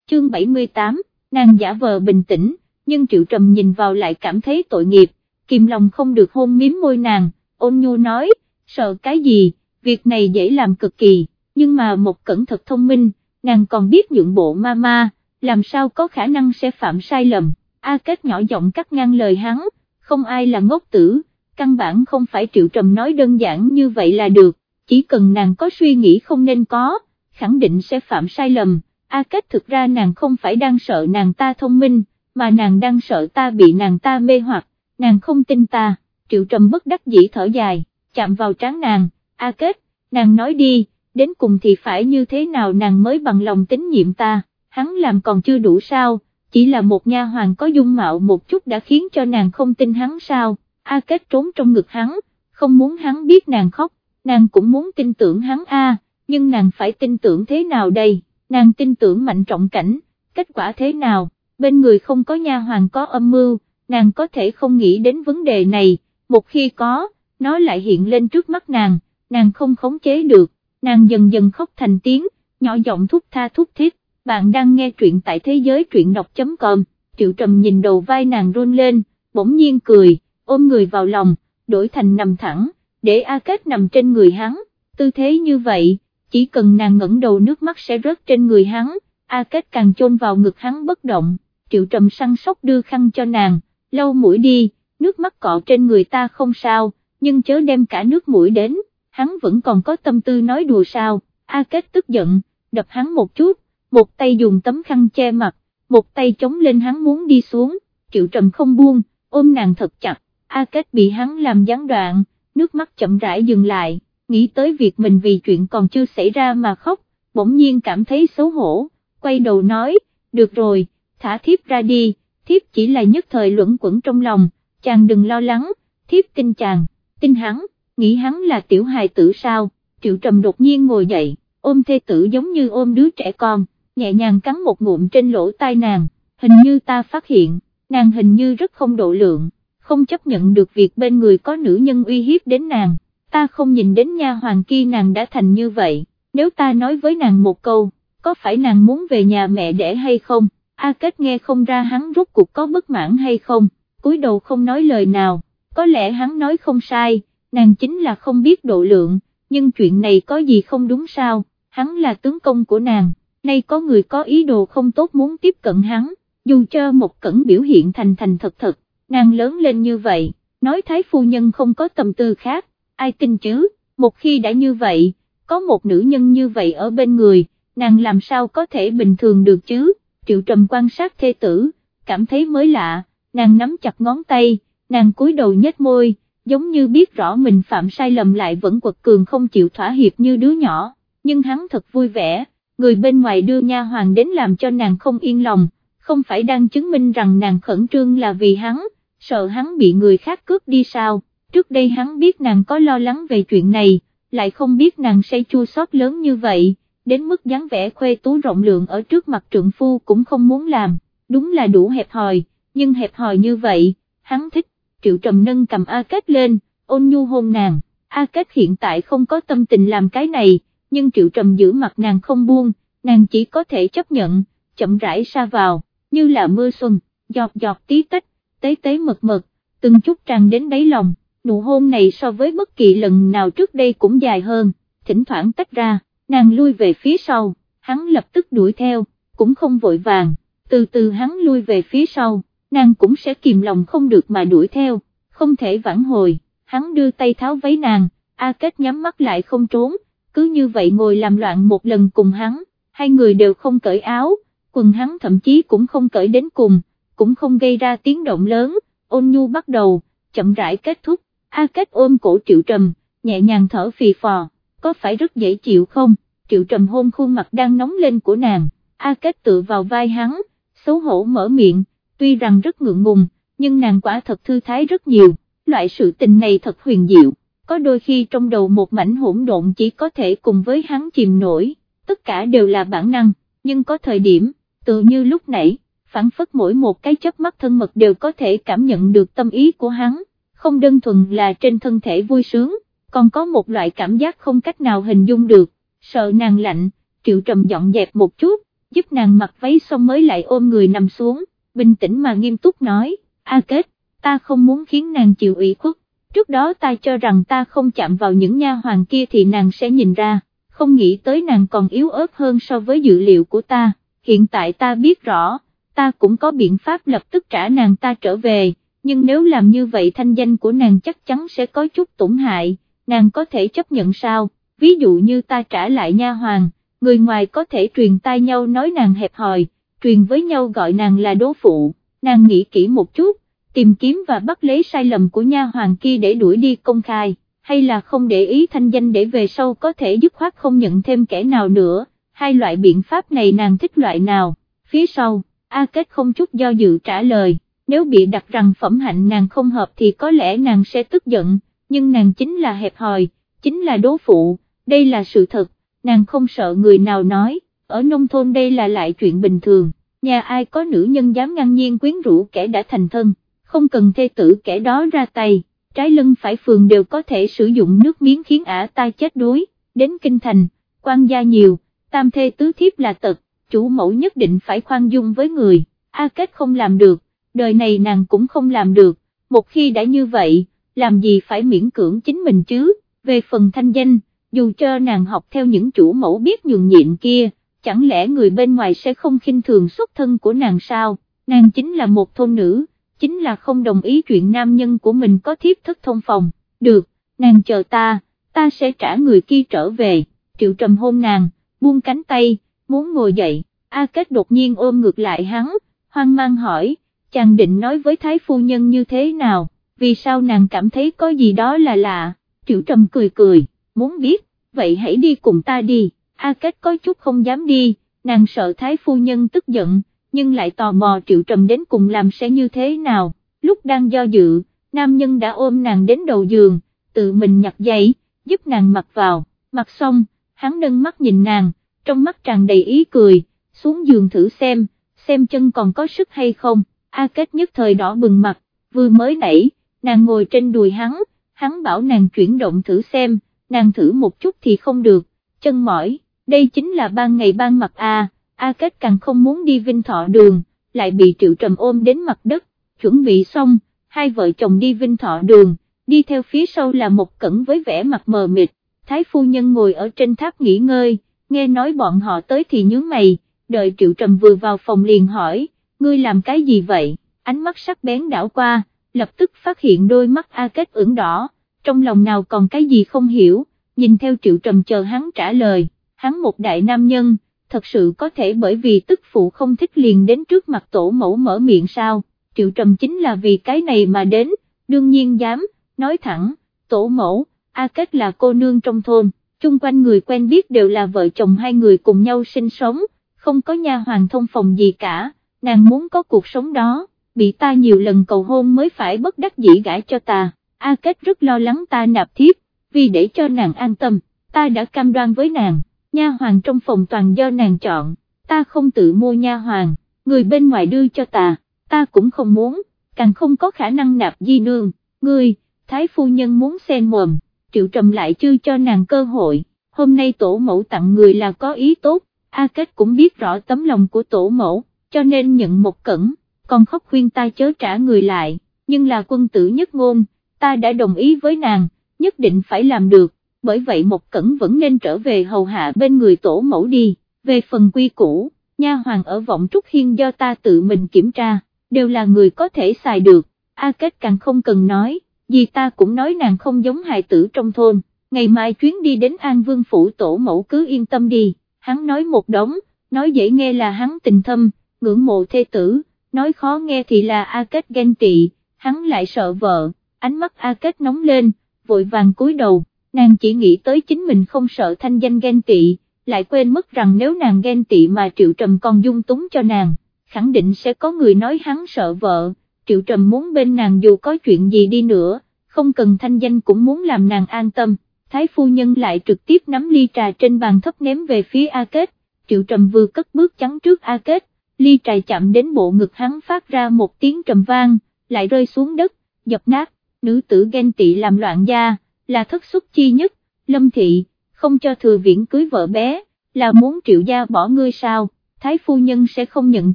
chương 78, nàng giả vờ bình tĩnh, nhưng Triệu Trầm nhìn vào lại cảm thấy tội nghiệp, kìm lòng không được hôn miếm môi nàng, ôn nhu nói, sợ cái gì, việc này dễ làm cực kỳ, nhưng mà một cẩn thật thông minh, nàng còn biết nhượng bộ ma ma, làm sao có khả năng sẽ phạm sai lầm, A Kết nhỏ giọng cắt ngang lời hắn, không ai là ngốc tử, căn bản không phải Triệu Trầm nói đơn giản như vậy là được, chỉ cần nàng có suy nghĩ không nên có, khẳng định sẽ phạm sai lầm, A Kết thực ra nàng không phải đang sợ nàng ta thông minh, mà nàng đang sợ ta bị nàng ta mê hoặc, nàng không tin ta, Triệu Trầm bất đắc dĩ thở dài, chạm vào trán nàng, A Kết, nàng nói đi, đến cùng thì phải như thế nào nàng mới bằng lòng tín nhiệm ta, hắn làm còn chưa đủ sao, chỉ là một nha hoàng có dung mạo một chút đã khiến cho nàng không tin hắn sao, A Kết trốn trong ngực hắn, không muốn hắn biết nàng khóc, nàng cũng muốn tin tưởng hắn A, nhưng nàng phải tin tưởng thế nào đây, nàng tin tưởng mạnh trọng cảnh, kết quả thế nào, bên người không có nha hoàng có âm mưu, nàng có thể không nghĩ đến vấn đề này, một khi có, nó lại hiện lên trước mắt nàng, nàng không khống chế được, nàng dần dần khóc thành tiếng, nhỏ giọng thúc tha thúc thiết, bạn đang nghe truyện tại thế giới truyện đọc.com, triệu trầm nhìn đầu vai nàng run lên, bỗng nhiên cười, ôm người vào lòng, đổi thành nằm thẳng, để A Kết nằm trên người hắn, tư thế như vậy, chỉ cần nàng ngẩng đầu nước mắt sẽ rớt trên người hắn, A Kết càng chôn vào ngực hắn bất động, triệu trầm săn sóc đưa khăn cho nàng, lau mũi đi, nước mắt cọ trên người ta không sao, nhưng chớ đem cả nước mũi đến, hắn vẫn còn có tâm tư nói đùa sao, A Kết tức giận, đập hắn một chút, một tay dùng tấm khăn che mặt, một tay chống lên hắn muốn đi xuống, triệu trầm không buông, ôm nàng thật chặt, A Kết bị hắn làm gián đoạn, nước mắt chậm rãi dừng lại, nghĩ tới việc mình vì chuyện còn chưa xảy ra mà khóc, bỗng nhiên cảm thấy xấu hổ, quay đầu nói, được rồi, thả thiếp ra đi, thiếp chỉ là nhất thời luẩn quẩn trong lòng, chàng đừng lo lắng, thiếp tin chàng, tin hắn, nghĩ hắn là tiểu hài tử sao, triệu trầm đột nhiên ngồi dậy, ôm thê tử giống như ôm đứa trẻ con, nhẹ nhàng cắn một ngụm trên lỗ tai nàng, hình như ta phát hiện, nàng hình như rất không độ lượng, không chấp nhận được việc bên người có nữ nhân uy hiếp đến nàng, ta không nhìn đến nha hoàng kia nàng đã thành như vậy, nếu ta nói với nàng một câu, có phải nàng muốn về nhà mẹ đẻ hay không, A Kết nghe không ra hắn rút cuộc có bất mãn hay không, cúi đầu không nói lời nào, có lẽ hắn nói không sai, nàng chính là không biết độ lượng, nhưng chuyện này có gì không đúng sao, hắn là tướng công của nàng, nay có người có ý đồ không tốt muốn tiếp cận hắn, dù cho một cẩn biểu hiện thành thành thật thật, nàng lớn lên như vậy, nói thái phu nhân không có tâm tư khác, ai tin chứ, một khi đã như vậy, có một nữ nhân như vậy ở bên người, nàng làm sao có thể bình thường được chứ, triệu trầm quan sát thê tử, cảm thấy mới lạ, nàng nắm chặt ngón tay, nàng cúi đầu nhếch môi, giống như biết rõ mình phạm sai lầm lại vẫn quật cường không chịu thỏa hiệp như đứa nhỏ, nhưng hắn thật vui vẻ, người bên ngoài đưa nha hoàng đến làm cho nàng không yên lòng, không phải đang chứng minh rằng nàng khẩn trương là vì hắn, sợ hắn bị người khác cướp đi sao, trước đây hắn biết nàng có lo lắng về chuyện này, lại không biết nàng sẽ chua xót lớn như vậy, đến mức dáng vẻ khuê tú rộng lượng ở trước mặt trượng phu cũng không muốn làm, đúng là đủ hẹp hòi, nhưng hẹp hòi như vậy, hắn thích, triệu trầm nâng cầm A Kết lên, ôn nhu hôn nàng, A Kết hiện tại không có tâm tình làm cái này, nhưng triệu trầm giữ mặt nàng không buông, nàng chỉ có thể chấp nhận, chậm rãi xa vào, như là mưa xuân, giọt giọt tí tách, tế tế mật mật, từng chút tràn đến đáy lòng, nụ hôn này so với bất kỳ lần nào trước đây cũng dài hơn, thỉnh thoảng tách ra, nàng lui về phía sau, hắn lập tức đuổi theo, cũng không vội vàng, từ từ hắn lui về phía sau, nàng cũng sẽ kìm lòng không được mà đuổi theo, không thể vãn hồi, hắn đưa tay tháo váy nàng, A Kết nhắm mắt lại không trốn, cứ như vậy ngồi làm loạn một lần cùng hắn, hai người đều không cởi áo, quần hắn thậm chí cũng không cởi đến cùng, cũng không gây ra tiếng động lớn, ôn nhu bắt đầu, chậm rãi kết thúc, A Kết ôm cổ Triệu Trầm, nhẹ nhàng thở phì phò, có phải rất dễ chịu không, Triệu Trầm hôn khuôn mặt đang nóng lên của nàng, A Kết tựa vào vai hắn, xấu hổ mở miệng, tuy rằng rất ngượng ngùng, nhưng nàng quả thật thư thái rất nhiều, loại sự tình này thật huyền diệu, có đôi khi trong đầu một mảnh hỗn độn chỉ có thể cùng với hắn chìm nổi, tất cả đều là bản năng, nhưng có thời điểm, tự như lúc nãy, phản phất mỗi một cái chớp mắt thân mật đều có thể cảm nhận được tâm ý của hắn, không đơn thuần là trên thân thể vui sướng, còn có một loại cảm giác không cách nào hình dung được, sợ nàng lạnh, triệu trầm dọn dẹp một chút, giúp nàng mặc váy xong mới lại ôm người nằm xuống, bình tĩnh mà nghiêm túc nói, A Kết, ta không muốn khiến nàng chịu ủy khuất, trước đó ta cho rằng ta không chạm vào những nha hoàng kia thì nàng sẽ nhìn ra, không nghĩ tới nàng còn yếu ớt hơn so với dự liệu của ta, hiện tại ta biết rõ, ta cũng có biện pháp lập tức trả nàng ta trở về, nhưng nếu làm như vậy thanh danh của nàng chắc chắn sẽ có chút tổn hại, nàng có thể chấp nhận sao, ví dụ như ta trả lại nha hoàng, người ngoài có thể truyền tai nhau nói nàng hẹp hòi, truyền với nhau gọi nàng là đố phụ, nàng nghĩ kỹ một chút, tìm kiếm và bắt lấy sai lầm của nha hoàng kia để đuổi đi công khai, hay là không để ý thanh danh để về sau có thể dứt khoát không nhận thêm kẻ nào nữa, hai loại biện pháp này nàng thích loại nào, phía sau, A Kết không chút do dự trả lời, nếu bị đặt rằng phẩm hạnh nàng không hợp thì có lẽ nàng sẽ tức giận, nhưng nàng chính là hẹp hòi, chính là đố phụ, đây là sự thật, nàng không sợ người nào nói, ở nông thôn đây là lại chuyện bình thường, nhà ai có nữ nhân dám ngang nhiên quyến rũ kẻ đã thành thân không cần thê tử kẻ đó ra tay, trái lưng phải phường đều có thể sử dụng nước miếng khiến ả ta chết đuối, đến kinh thành, quan gia nhiều, tam thê tứ thiếp là tật, chủ mẫu nhất định phải khoan dung với người, A Kết không làm được, đời này nàng cũng không làm được, một khi đã như vậy, làm gì phải miễn cưỡng chính mình chứ, về phần thanh danh, dù cho nàng học theo những chủ mẫu biết nhường nhịn kia, chẳng lẽ người bên ngoài sẽ không khinh thường xuất thân của nàng sao, nàng chính là một thôn nữ chính là không đồng ý chuyện nam nhân của mình có thiếp thất thông phòng, được, nàng chờ ta, ta sẽ trả người kia trở về, triệu trầm hôn nàng, buông cánh tay, muốn ngồi dậy, A Kết đột nhiên ôm ngược lại hắn, hoang mang hỏi, chàng định nói với thái phu nhân như thế nào, vì sao nàng cảm thấy có gì đó là lạ, triệu trầm cười cười, muốn biết, vậy hãy đi cùng ta đi, A Kết có chút không dám đi, nàng sợ thái phu nhân tức giận, nhưng lại tò mò triệu trầm đến cùng làm sẽ như thế nào, lúc đang do dự, nam nhân đã ôm nàng đến đầu giường, tự mình nhặt giày, giúp nàng mặc vào, mặc xong, hắn nâng mắt nhìn nàng, trong mắt tràn đầy ý cười, xuống giường thử xem, xem chân còn có sức hay không, A Kết nhất thời đỏ bừng mặt, vừa mới nãy, nàng ngồi trên đùi hắn, hắn bảo nàng chuyển động thử xem, nàng thử một chút thì không được, chân mỏi, đây chính là ban ngày ban mặt A. A Kết càng không muốn đi Vinh Thọ đường, lại bị Triệu Trầm ôm đến mặt đất, chuẩn bị xong, hai vợ chồng đi Vinh Thọ đường, đi theo phía sau là một cẩn với vẻ mặt mờ mịt, Thái Phu Nhân ngồi ở trên tháp nghỉ ngơi, nghe nói bọn họ tới thì nhướng mày, đợi Triệu Trầm vừa vào phòng liền hỏi, ngươi làm cái gì vậy, ánh mắt sắc bén đảo qua, lập tức phát hiện đôi mắt A Kết ửng đỏ, trong lòng nào còn cái gì không hiểu, nhìn theo Triệu Trầm chờ hắn trả lời, hắn một đại nam nhân, thật sự có thể bởi vì tức phụ không thích liền đến trước mặt tổ mẫu mở miệng sao, triệu trầm chính là vì cái này mà đến, đương nhiên dám, nói thẳng, tổ mẫu, A Kết là cô nương trong thôn, chung quanh người quen biết đều là vợ chồng hai người cùng nhau sinh sống, không có nha hoàng thông phòng gì cả, nàng muốn có cuộc sống đó, bị ta nhiều lần cầu hôn mới phải bất đắc dĩ gãi cho ta, A Kết rất lo lắng ta nạp thiếp, vì để cho nàng an tâm, ta đã cam đoan với nàng nha hoàng trong phòng toàn do nàng chọn, ta không tự mua nha hoàng, người bên ngoài đưa cho ta, ta cũng không muốn, càng không có khả năng nạp di nương, ngươi, thái phu nhân muốn xen mồm, triệu trầm lại chưa cho nàng cơ hội, hôm nay tổ mẫu tặng người là có ý tốt, A Kết cũng biết rõ tấm lòng của tổ mẫu, cho nên nhận một cẩn, còn khóc khuyên ta chớ trả người lại, nhưng là quân tử nhất ngôn, ta đã đồng ý với nàng, nhất định phải làm được, bởi vậy một cẩn vẫn nên trở về hầu hạ bên người tổ mẫu đi, về phần quy củ, nha hoàng ở vọng trúc hiên do ta tự mình kiểm tra, đều là người có thể xài được, A Kết càng không cần nói, vì ta cũng nói nàng không giống hài tử trong thôn, ngày mai chuyến đi đến An Vương Phủ tổ mẫu cứ yên tâm đi, hắn nói một đống, nói dễ nghe là hắn tình thâm, ngưỡng mộ thê tử, nói khó nghe thì là A Kết ghen tị, hắn lại sợ vợ, ánh mắt A Kết nóng lên, vội vàng cúi đầu nàng chỉ nghĩ tới chính mình không sợ thanh danh ghen tị, lại quên mất rằng nếu nàng ghen tị mà Triệu Trầm còn dung túng cho nàng, khẳng định sẽ có người nói hắn sợ vợ, Triệu Trầm muốn bên nàng dù có chuyện gì đi nữa, không cần thanh danh cũng muốn làm nàng an tâm, Thái Phu Nhân lại trực tiếp nắm ly trà trên bàn thấp ném về phía A Kết, Triệu Trầm vừa cất bước chắn trước A Kết, ly trà chạm đến bộ ngực hắn phát ra một tiếng trầm vang, lại rơi xuống đất, dập nát, nữ tử ghen tị làm loạn gia là thất xuất chi nhất, lâm thị, không cho thừa viễn cưới vợ bé, là muốn triệu gia bỏ ngươi sao, thái phu nhân sẽ không nhận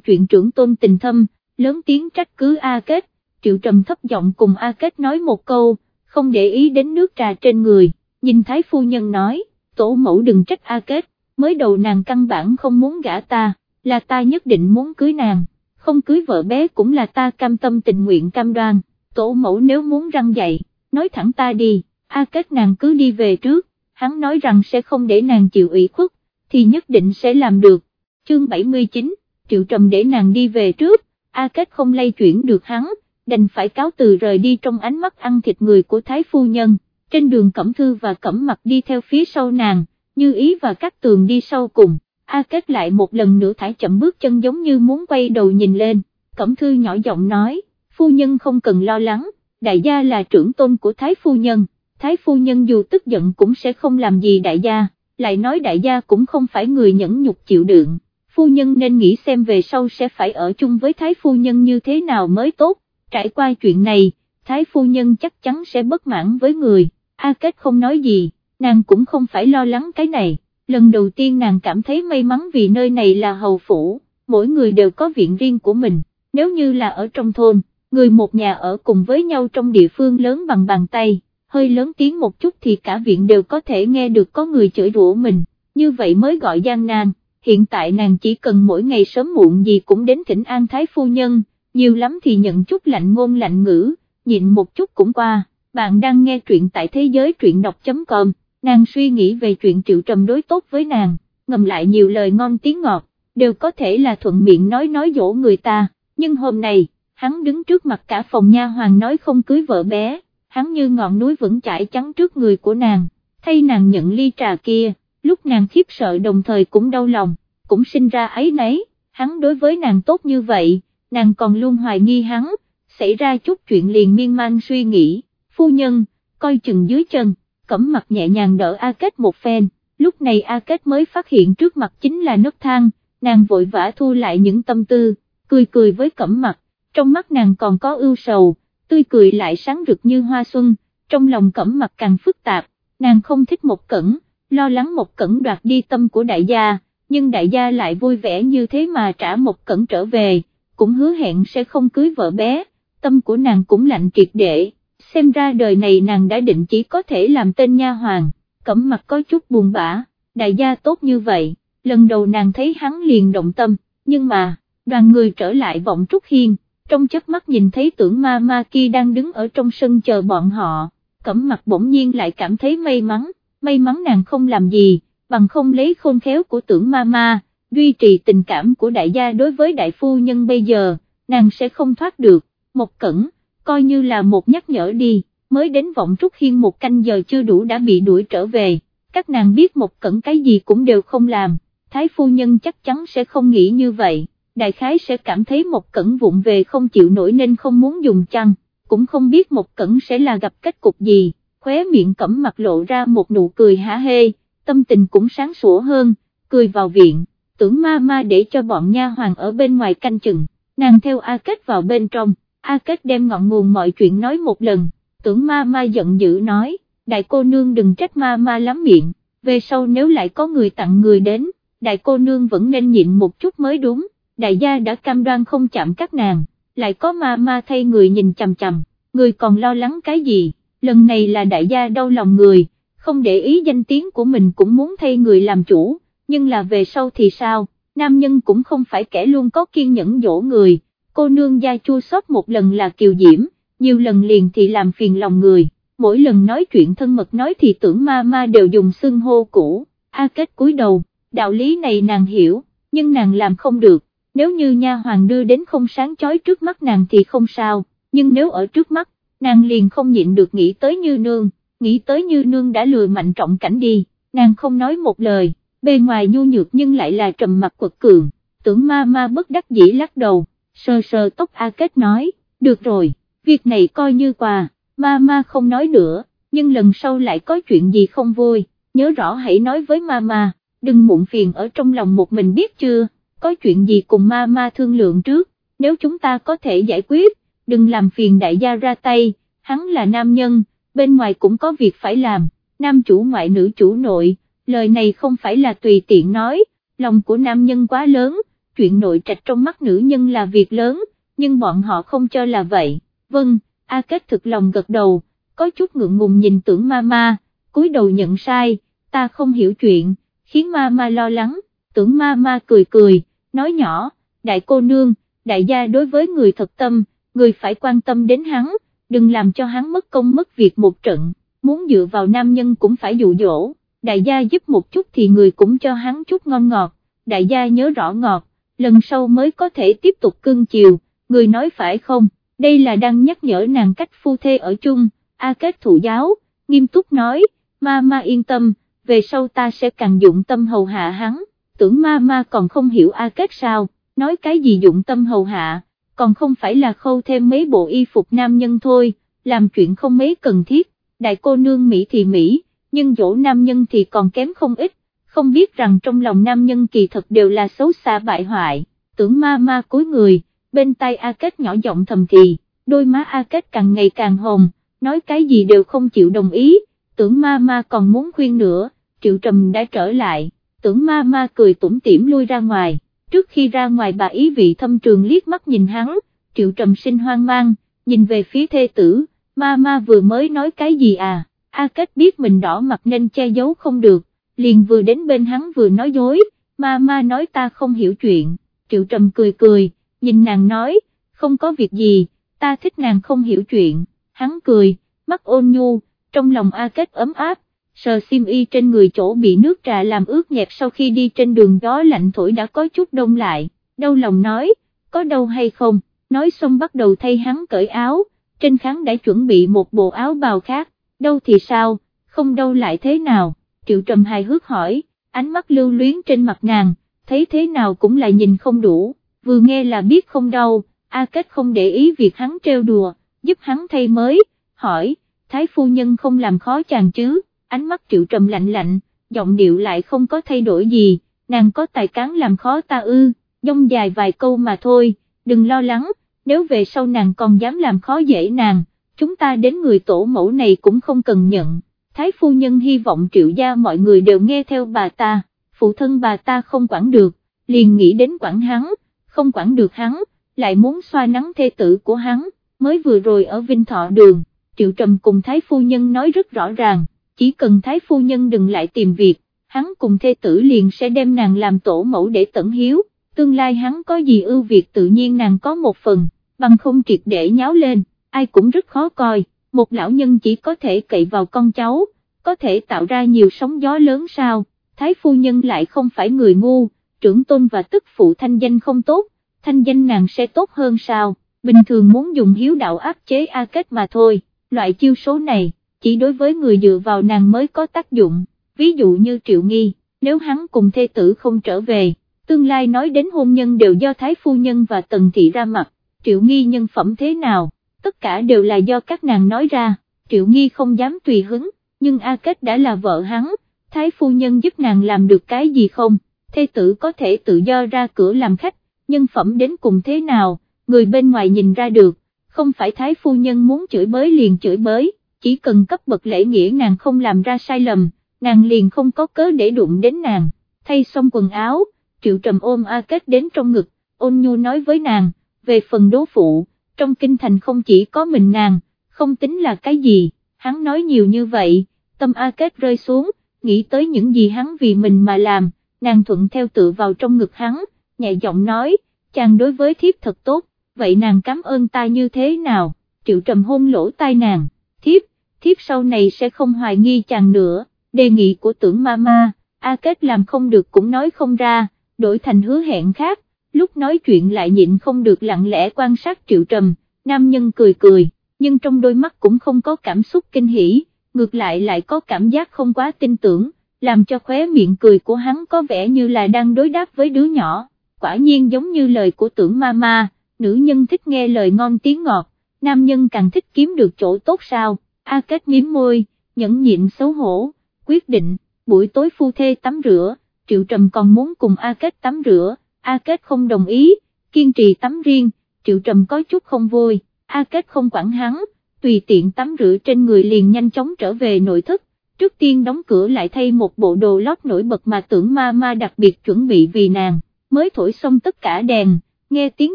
chuyện trưởng tôn tình thâm, lớn tiếng trách cứ A Kết, triệu trầm thấp giọng cùng A Kết nói một câu, không để ý đến nước trà trên người, nhìn thái phu nhân nói, tổ mẫu đừng trách A Kết, mới đầu nàng căn bản không muốn gả ta, là ta nhất định muốn cưới nàng, không cưới vợ bé cũng là ta cam tâm tình nguyện cam đoan, tổ mẫu nếu muốn răng dậy, nói thẳng ta đi, A Kết nàng cứ đi về trước, hắn nói rằng sẽ không để nàng chịu ủy khuất, thì nhất định sẽ làm được, chương 79, Triệu Trầm để nàng đi về trước, A Kết không lay chuyển được hắn, đành phải cáo từ rời đi trong ánh mắt ăn thịt người của Thái Phu Nhân, trên đường Cẩm Thư và Cẩm Mặt đi theo phía sau nàng, như ý và các tường đi sau cùng, A Kết lại một lần nữa thải chậm bước chân giống như muốn quay đầu nhìn lên, Cẩm Thư nhỏ giọng nói, Phu Nhân không cần lo lắng, đại gia là trưởng tôn của Thái Phu Nhân, Thái Phu Nhân dù tức giận cũng sẽ không làm gì đại gia, lại nói đại gia cũng không phải người nhẫn nhục chịu đựng. Phu nhân nên nghĩ xem về sau sẽ phải ở chung với thái phu nhân như thế nào mới tốt, trải qua chuyện này, thái phu nhân chắc chắn sẽ bất mãn với người, A Kết không nói gì, nàng cũng không phải lo lắng cái này, lần đầu tiên nàng cảm thấy may mắn vì nơi này là hầu phủ, mỗi người đều có viện riêng của mình, nếu như là ở trong thôn, người một nhà ở cùng với nhau trong địa phương lớn bằng bàn tay, hơi lớn tiếng một chút thì cả viện đều có thể nghe được có người chửi rủa mình, như vậy mới gọi gian nan. Hiện tại nàng chỉ cần mỗi ngày sớm muộn gì cũng đến thỉnh an thái phu nhân, nhiều lắm thì nhận chút lạnh ngôn lạnh ngữ, nhịn một chút cũng qua, bạn đang nghe truyện tại thế giới truyện đọc.com, nàng suy nghĩ về chuyện triệu trầm đối tốt với nàng, ngầm lại nhiều lời ngon tiếng ngọt, đều có thể là thuận miệng nói nói dỗ người ta, nhưng hôm nay, hắn đứng trước mặt cả phòng nha hoàng nói không cưới vợ bé, hắn như ngọn núi vững chãi chắn trước người của nàng, thay nàng nhận ly trà kia lúc nàng khiếp sợ đồng thời cũng đau lòng, cũng sinh ra ấy nấy, hắn đối với nàng tốt như vậy, nàng còn luôn hoài nghi hắn, xảy ra chút chuyện liền miên man suy nghĩ, phu nhân, coi chừng dưới chân, cẩm mặt nhẹ nhàng đỡ A Kết một phen, lúc này A Kết mới phát hiện trước mặt chính là nấc thang, nàng vội vã thu lại những tâm tư, cười cười với cẩm mặt, trong mắt nàng còn có ưu sầu, tươi cười lại sáng rực như hoa xuân, trong lòng cẩm mặt càng phức tạp, nàng không thích một cẩn lo lắng một cẩn đoạt đi tâm của đại gia, nhưng đại gia lại vui vẻ như thế mà trả một cẩn trở về, cũng hứa hẹn sẽ không cưới vợ bé, tâm của nàng cũng lạnh triệt để, xem ra đời này nàng đã định chỉ có thể làm tên nha hoàng, cẩm mặt có chút buồn bã, đại gia tốt như vậy, lần đầu nàng thấy hắn liền động tâm, nhưng mà, đoàn người trở lại vọng Trúc Hiên, trong chớp mắt nhìn thấy tưởng ma ma kia đang đứng ở trong sân chờ bọn họ, cẩm mặt bỗng nhiên lại cảm thấy may mắn may mắn nàng không làm gì, bằng không lấy khôn khéo của tưởng ma ma, duy trì tình cảm của đại gia đối với đại phu nhân bây giờ, nàng sẽ không thoát được, một cẩn, coi như là một nhắc nhở đi, mới đến vọng trúc hiên một canh giờ chưa đủ đã bị đuổi trở về, các nàng biết một cẩn cái gì cũng đều không làm, thái phu nhân chắc chắn sẽ không nghĩ như vậy, đại khái sẽ cảm thấy một cẩn vụng về không chịu nổi nên không muốn dùng chăng, cũng không biết một cẩn sẽ là gặp kết cục gì khóe miệng cẩm mặt lộ ra một nụ cười hả hê, tâm tình cũng sáng sủa hơn, cười vào viện, tưởng ma ma để cho bọn nha hoàng ở bên ngoài canh chừng, nàng theo A Kết vào bên trong, A Kết đem ngọn nguồn mọi chuyện nói một lần, tưởng ma ma giận dữ nói, đại cô nương đừng trách ma ma lắm miệng, về sau nếu lại có người tặng người đến, đại cô nương vẫn nên nhịn một chút mới đúng, đại gia đã cam đoan không chạm các nàng, lại có ma ma thay người nhìn chằm chằm, người còn lo lắng cái gì? lần này là đại gia đau lòng người, không để ý danh tiếng của mình cũng muốn thay người làm chủ, nhưng là về sau thì sao, nam nhân cũng không phải kẻ luôn có kiên nhẫn dỗ người, cô nương gia chua sót một lần là kiều diễm, nhiều lần liền thì làm phiền lòng người, mỗi lần nói chuyện thân mật nói thì tưởng ma ma đều dùng xưng hô cũ, a kết cúi đầu, đạo lý này nàng hiểu, nhưng nàng làm không được, nếu như nha hoàng đưa đến không sáng chói trước mắt nàng thì không sao, nhưng nếu ở trước mắt, nàng liền không nhịn được nghĩ tới như nương, nghĩ tới như nương đã lừa mạnh trọng cảnh đi, nàng không nói một lời, bề ngoài nhu nhược nhưng lại là trầm mặt quật cường, tưởng ma ma bất đắc dĩ lắc đầu, sờ sờ tóc A Kết nói, được rồi, việc này coi như quà, ma ma không nói nữa, nhưng lần sau lại có chuyện gì không vui, nhớ rõ hãy nói với ma ma, đừng muộn phiền ở trong lòng một mình biết chưa, có chuyện gì cùng ma ma thương lượng trước, nếu chúng ta có thể giải quyết, đừng làm phiền đại gia ra tay, hắn là nam nhân, bên ngoài cũng có việc phải làm, nam chủ ngoại nữ chủ nội, lời này không phải là tùy tiện nói, lòng của nam nhân quá lớn, chuyện nội trạch trong mắt nữ nhân là việc lớn, nhưng bọn họ không cho là vậy, vâng, A Kết thực lòng gật đầu, có chút ngượng ngùng nhìn tưởng ma ma, cúi đầu nhận sai, ta không hiểu chuyện, khiến ma ma lo lắng, tưởng ma ma cười cười, nói nhỏ, đại cô nương, đại gia đối với người thật tâm, người phải quan tâm đến hắn, đừng làm cho hắn mất công mất việc một trận, muốn dựa vào nam nhân cũng phải dụ dỗ, đại gia giúp một chút thì người cũng cho hắn chút ngon ngọt, đại gia nhớ rõ ngọt, lần sau mới có thể tiếp tục cưng chiều, người nói phải không, đây là đang nhắc nhở nàng cách phu thê ở chung, A Kết thụ giáo, nghiêm túc nói, ma ma yên tâm, về sau ta sẽ càng dụng tâm hầu hạ hắn, tưởng ma ma còn không hiểu A Kết sao, nói cái gì dụng tâm hầu hạ, còn không phải là khâu thêm mấy bộ y phục nam nhân thôi, làm chuyện không mấy cần thiết, đại cô nương Mỹ thì Mỹ, nhưng dỗ nam nhân thì còn kém không ít, không biết rằng trong lòng nam nhân kỳ thật đều là xấu xa bại hoại, tưởng ma ma cúi người, bên tay A Kết nhỏ giọng thầm thì, đôi má A Kết càng ngày càng hồng, nói cái gì đều không chịu đồng ý, tưởng ma ma còn muốn khuyên nữa, triệu trầm đã trở lại, tưởng ma ma cười tủm tỉm lui ra ngoài, trước khi ra ngoài bà ý vị thâm trường liếc mắt nhìn hắn, triệu trầm sinh hoang mang, nhìn về phía thê tử, ma ma vừa mới nói cái gì à, A Kết biết mình đỏ mặt nên che giấu không được, liền vừa đến bên hắn vừa nói dối, ma ma nói ta không hiểu chuyện, triệu trầm cười cười, nhìn nàng nói, không có việc gì, ta thích nàng không hiểu chuyện, hắn cười, mắt ôn nhu, trong lòng A Kết ấm áp, sờ xiêm y trên người chỗ bị nước trà làm ướt nhẹp sau khi đi trên đường gió lạnh thổi đã có chút đông lại, đau lòng nói, có đâu hay không, nói xong bắt đầu thay hắn cởi áo, trên kháng đã chuẩn bị một bộ áo bào khác, đâu thì sao, không đâu lại thế nào, triệu trầm hài hước hỏi, ánh mắt lưu luyến trên mặt nàng, thấy thế nào cũng là nhìn không đủ, vừa nghe là biết không đâu, A Kết không để ý việc hắn trêu đùa, giúp hắn thay mới, hỏi, thái phu nhân không làm khó chàng chứ, ánh mắt triệu trầm lạnh lạnh, giọng điệu lại không có thay đổi gì, nàng có tài cán làm khó ta ư, dông dài vài câu mà thôi, đừng lo lắng, nếu về sau nàng còn dám làm khó dễ nàng, chúng ta đến người tổ mẫu này cũng không cần nhận, thái phu nhân hy vọng triệu gia mọi người đều nghe theo bà ta, phụ thân bà ta không quản được, liền nghĩ đến quản hắn, không quản được hắn, lại muốn xoa nắng thê tử của hắn, mới vừa rồi ở Vinh Thọ đường, Triệu Trầm cùng Thái Phu Nhân nói rất rõ ràng, chỉ cần Thái Phu Nhân đừng lại tìm việc, hắn cùng thê tử liền sẽ đem nàng làm tổ mẫu để tận hiếu, tương lai hắn có gì ưu việt tự nhiên nàng có một phần, bằng không triệt để nháo lên, ai cũng rất khó coi, một lão nhân chỉ có thể cậy vào con cháu, có thể tạo ra nhiều sóng gió lớn sao, Thái Phu Nhân lại không phải người ngu, trưởng tôn và tức phụ thanh danh không tốt, thanh danh nàng sẽ tốt hơn sao, bình thường muốn dùng hiếu đạo áp chế A Kết mà thôi, loại chiêu số này, chỉ đối với người dựa vào nàng mới có tác dụng, ví dụ như Triệu Nghi, nếu hắn cùng thê tử không trở về, tương lai nói đến hôn nhân đều do Thái Phu Nhân và Tần Thị ra mặt, Triệu Nghi nhân phẩm thế nào, tất cả đều là do các nàng nói ra, Triệu Nghi không dám tùy hứng, nhưng A Kết đã là vợ hắn, Thái Phu Nhân giúp nàng làm được cái gì không, thê tử có thể tự do ra cửa làm khách, nhân phẩm đến cùng thế nào, người bên ngoài nhìn ra được, không phải thái phu nhân muốn chửi bới liền chửi bới, chỉ cần cấp bậc lễ nghĩa nàng không làm ra sai lầm, nàng liền không có cớ để đụng đến nàng, thay xong quần áo, triệu trầm ôm A Kết đến trong ngực, ôn nhu nói với nàng, về phần đố phụ, trong kinh thành không chỉ có mình nàng, không tính là cái gì, hắn nói nhiều như vậy, tâm A Kết rơi xuống, nghĩ tới những gì hắn vì mình mà làm, nàng thuận theo tự vào trong ngực hắn, nhẹ giọng nói, chàng đối với thiếp thật tốt, vậy nàng cảm ơn ta như thế nào, triệu trầm hôn lỗ tai nàng, thiếp, thiếp sau này sẽ không hoài nghi chàng nữa, đề nghị của tưởng ma ma, A Kết làm không được cũng nói không ra, đổi thành hứa hẹn khác, lúc nói chuyện lại nhịn không được lặng lẽ quan sát triệu trầm, nam nhân cười cười, nhưng trong đôi mắt cũng không có cảm xúc kinh hỉ, ngược lại lại có cảm giác không quá tin tưởng, làm cho khóe miệng cười của hắn có vẻ như là đang đối đáp với đứa nhỏ quả nhiên giống như lời của tưởng ma ma, nữ nhân thích nghe lời ngon tiếng ngọt, nam nhân càng thích kiếm được chỗ tốt sao, A Kết miếm môi, nhẫn nhịn xấu hổ, quyết định, buổi tối phu thê tắm rửa, Triệu Trầm còn muốn cùng A Kết tắm rửa, A Kết không đồng ý, kiên trì tắm riêng, Triệu Trầm có chút không vui, A Kết không quản hắn, tùy tiện tắm rửa trên người liền nhanh chóng trở về nội thất, trước tiên đóng cửa lại thay một bộ đồ lót nổi bật mà tưởng ma ma đặc biệt chuẩn bị vì nàng mới thổi xong tất cả đèn, nghe tiếng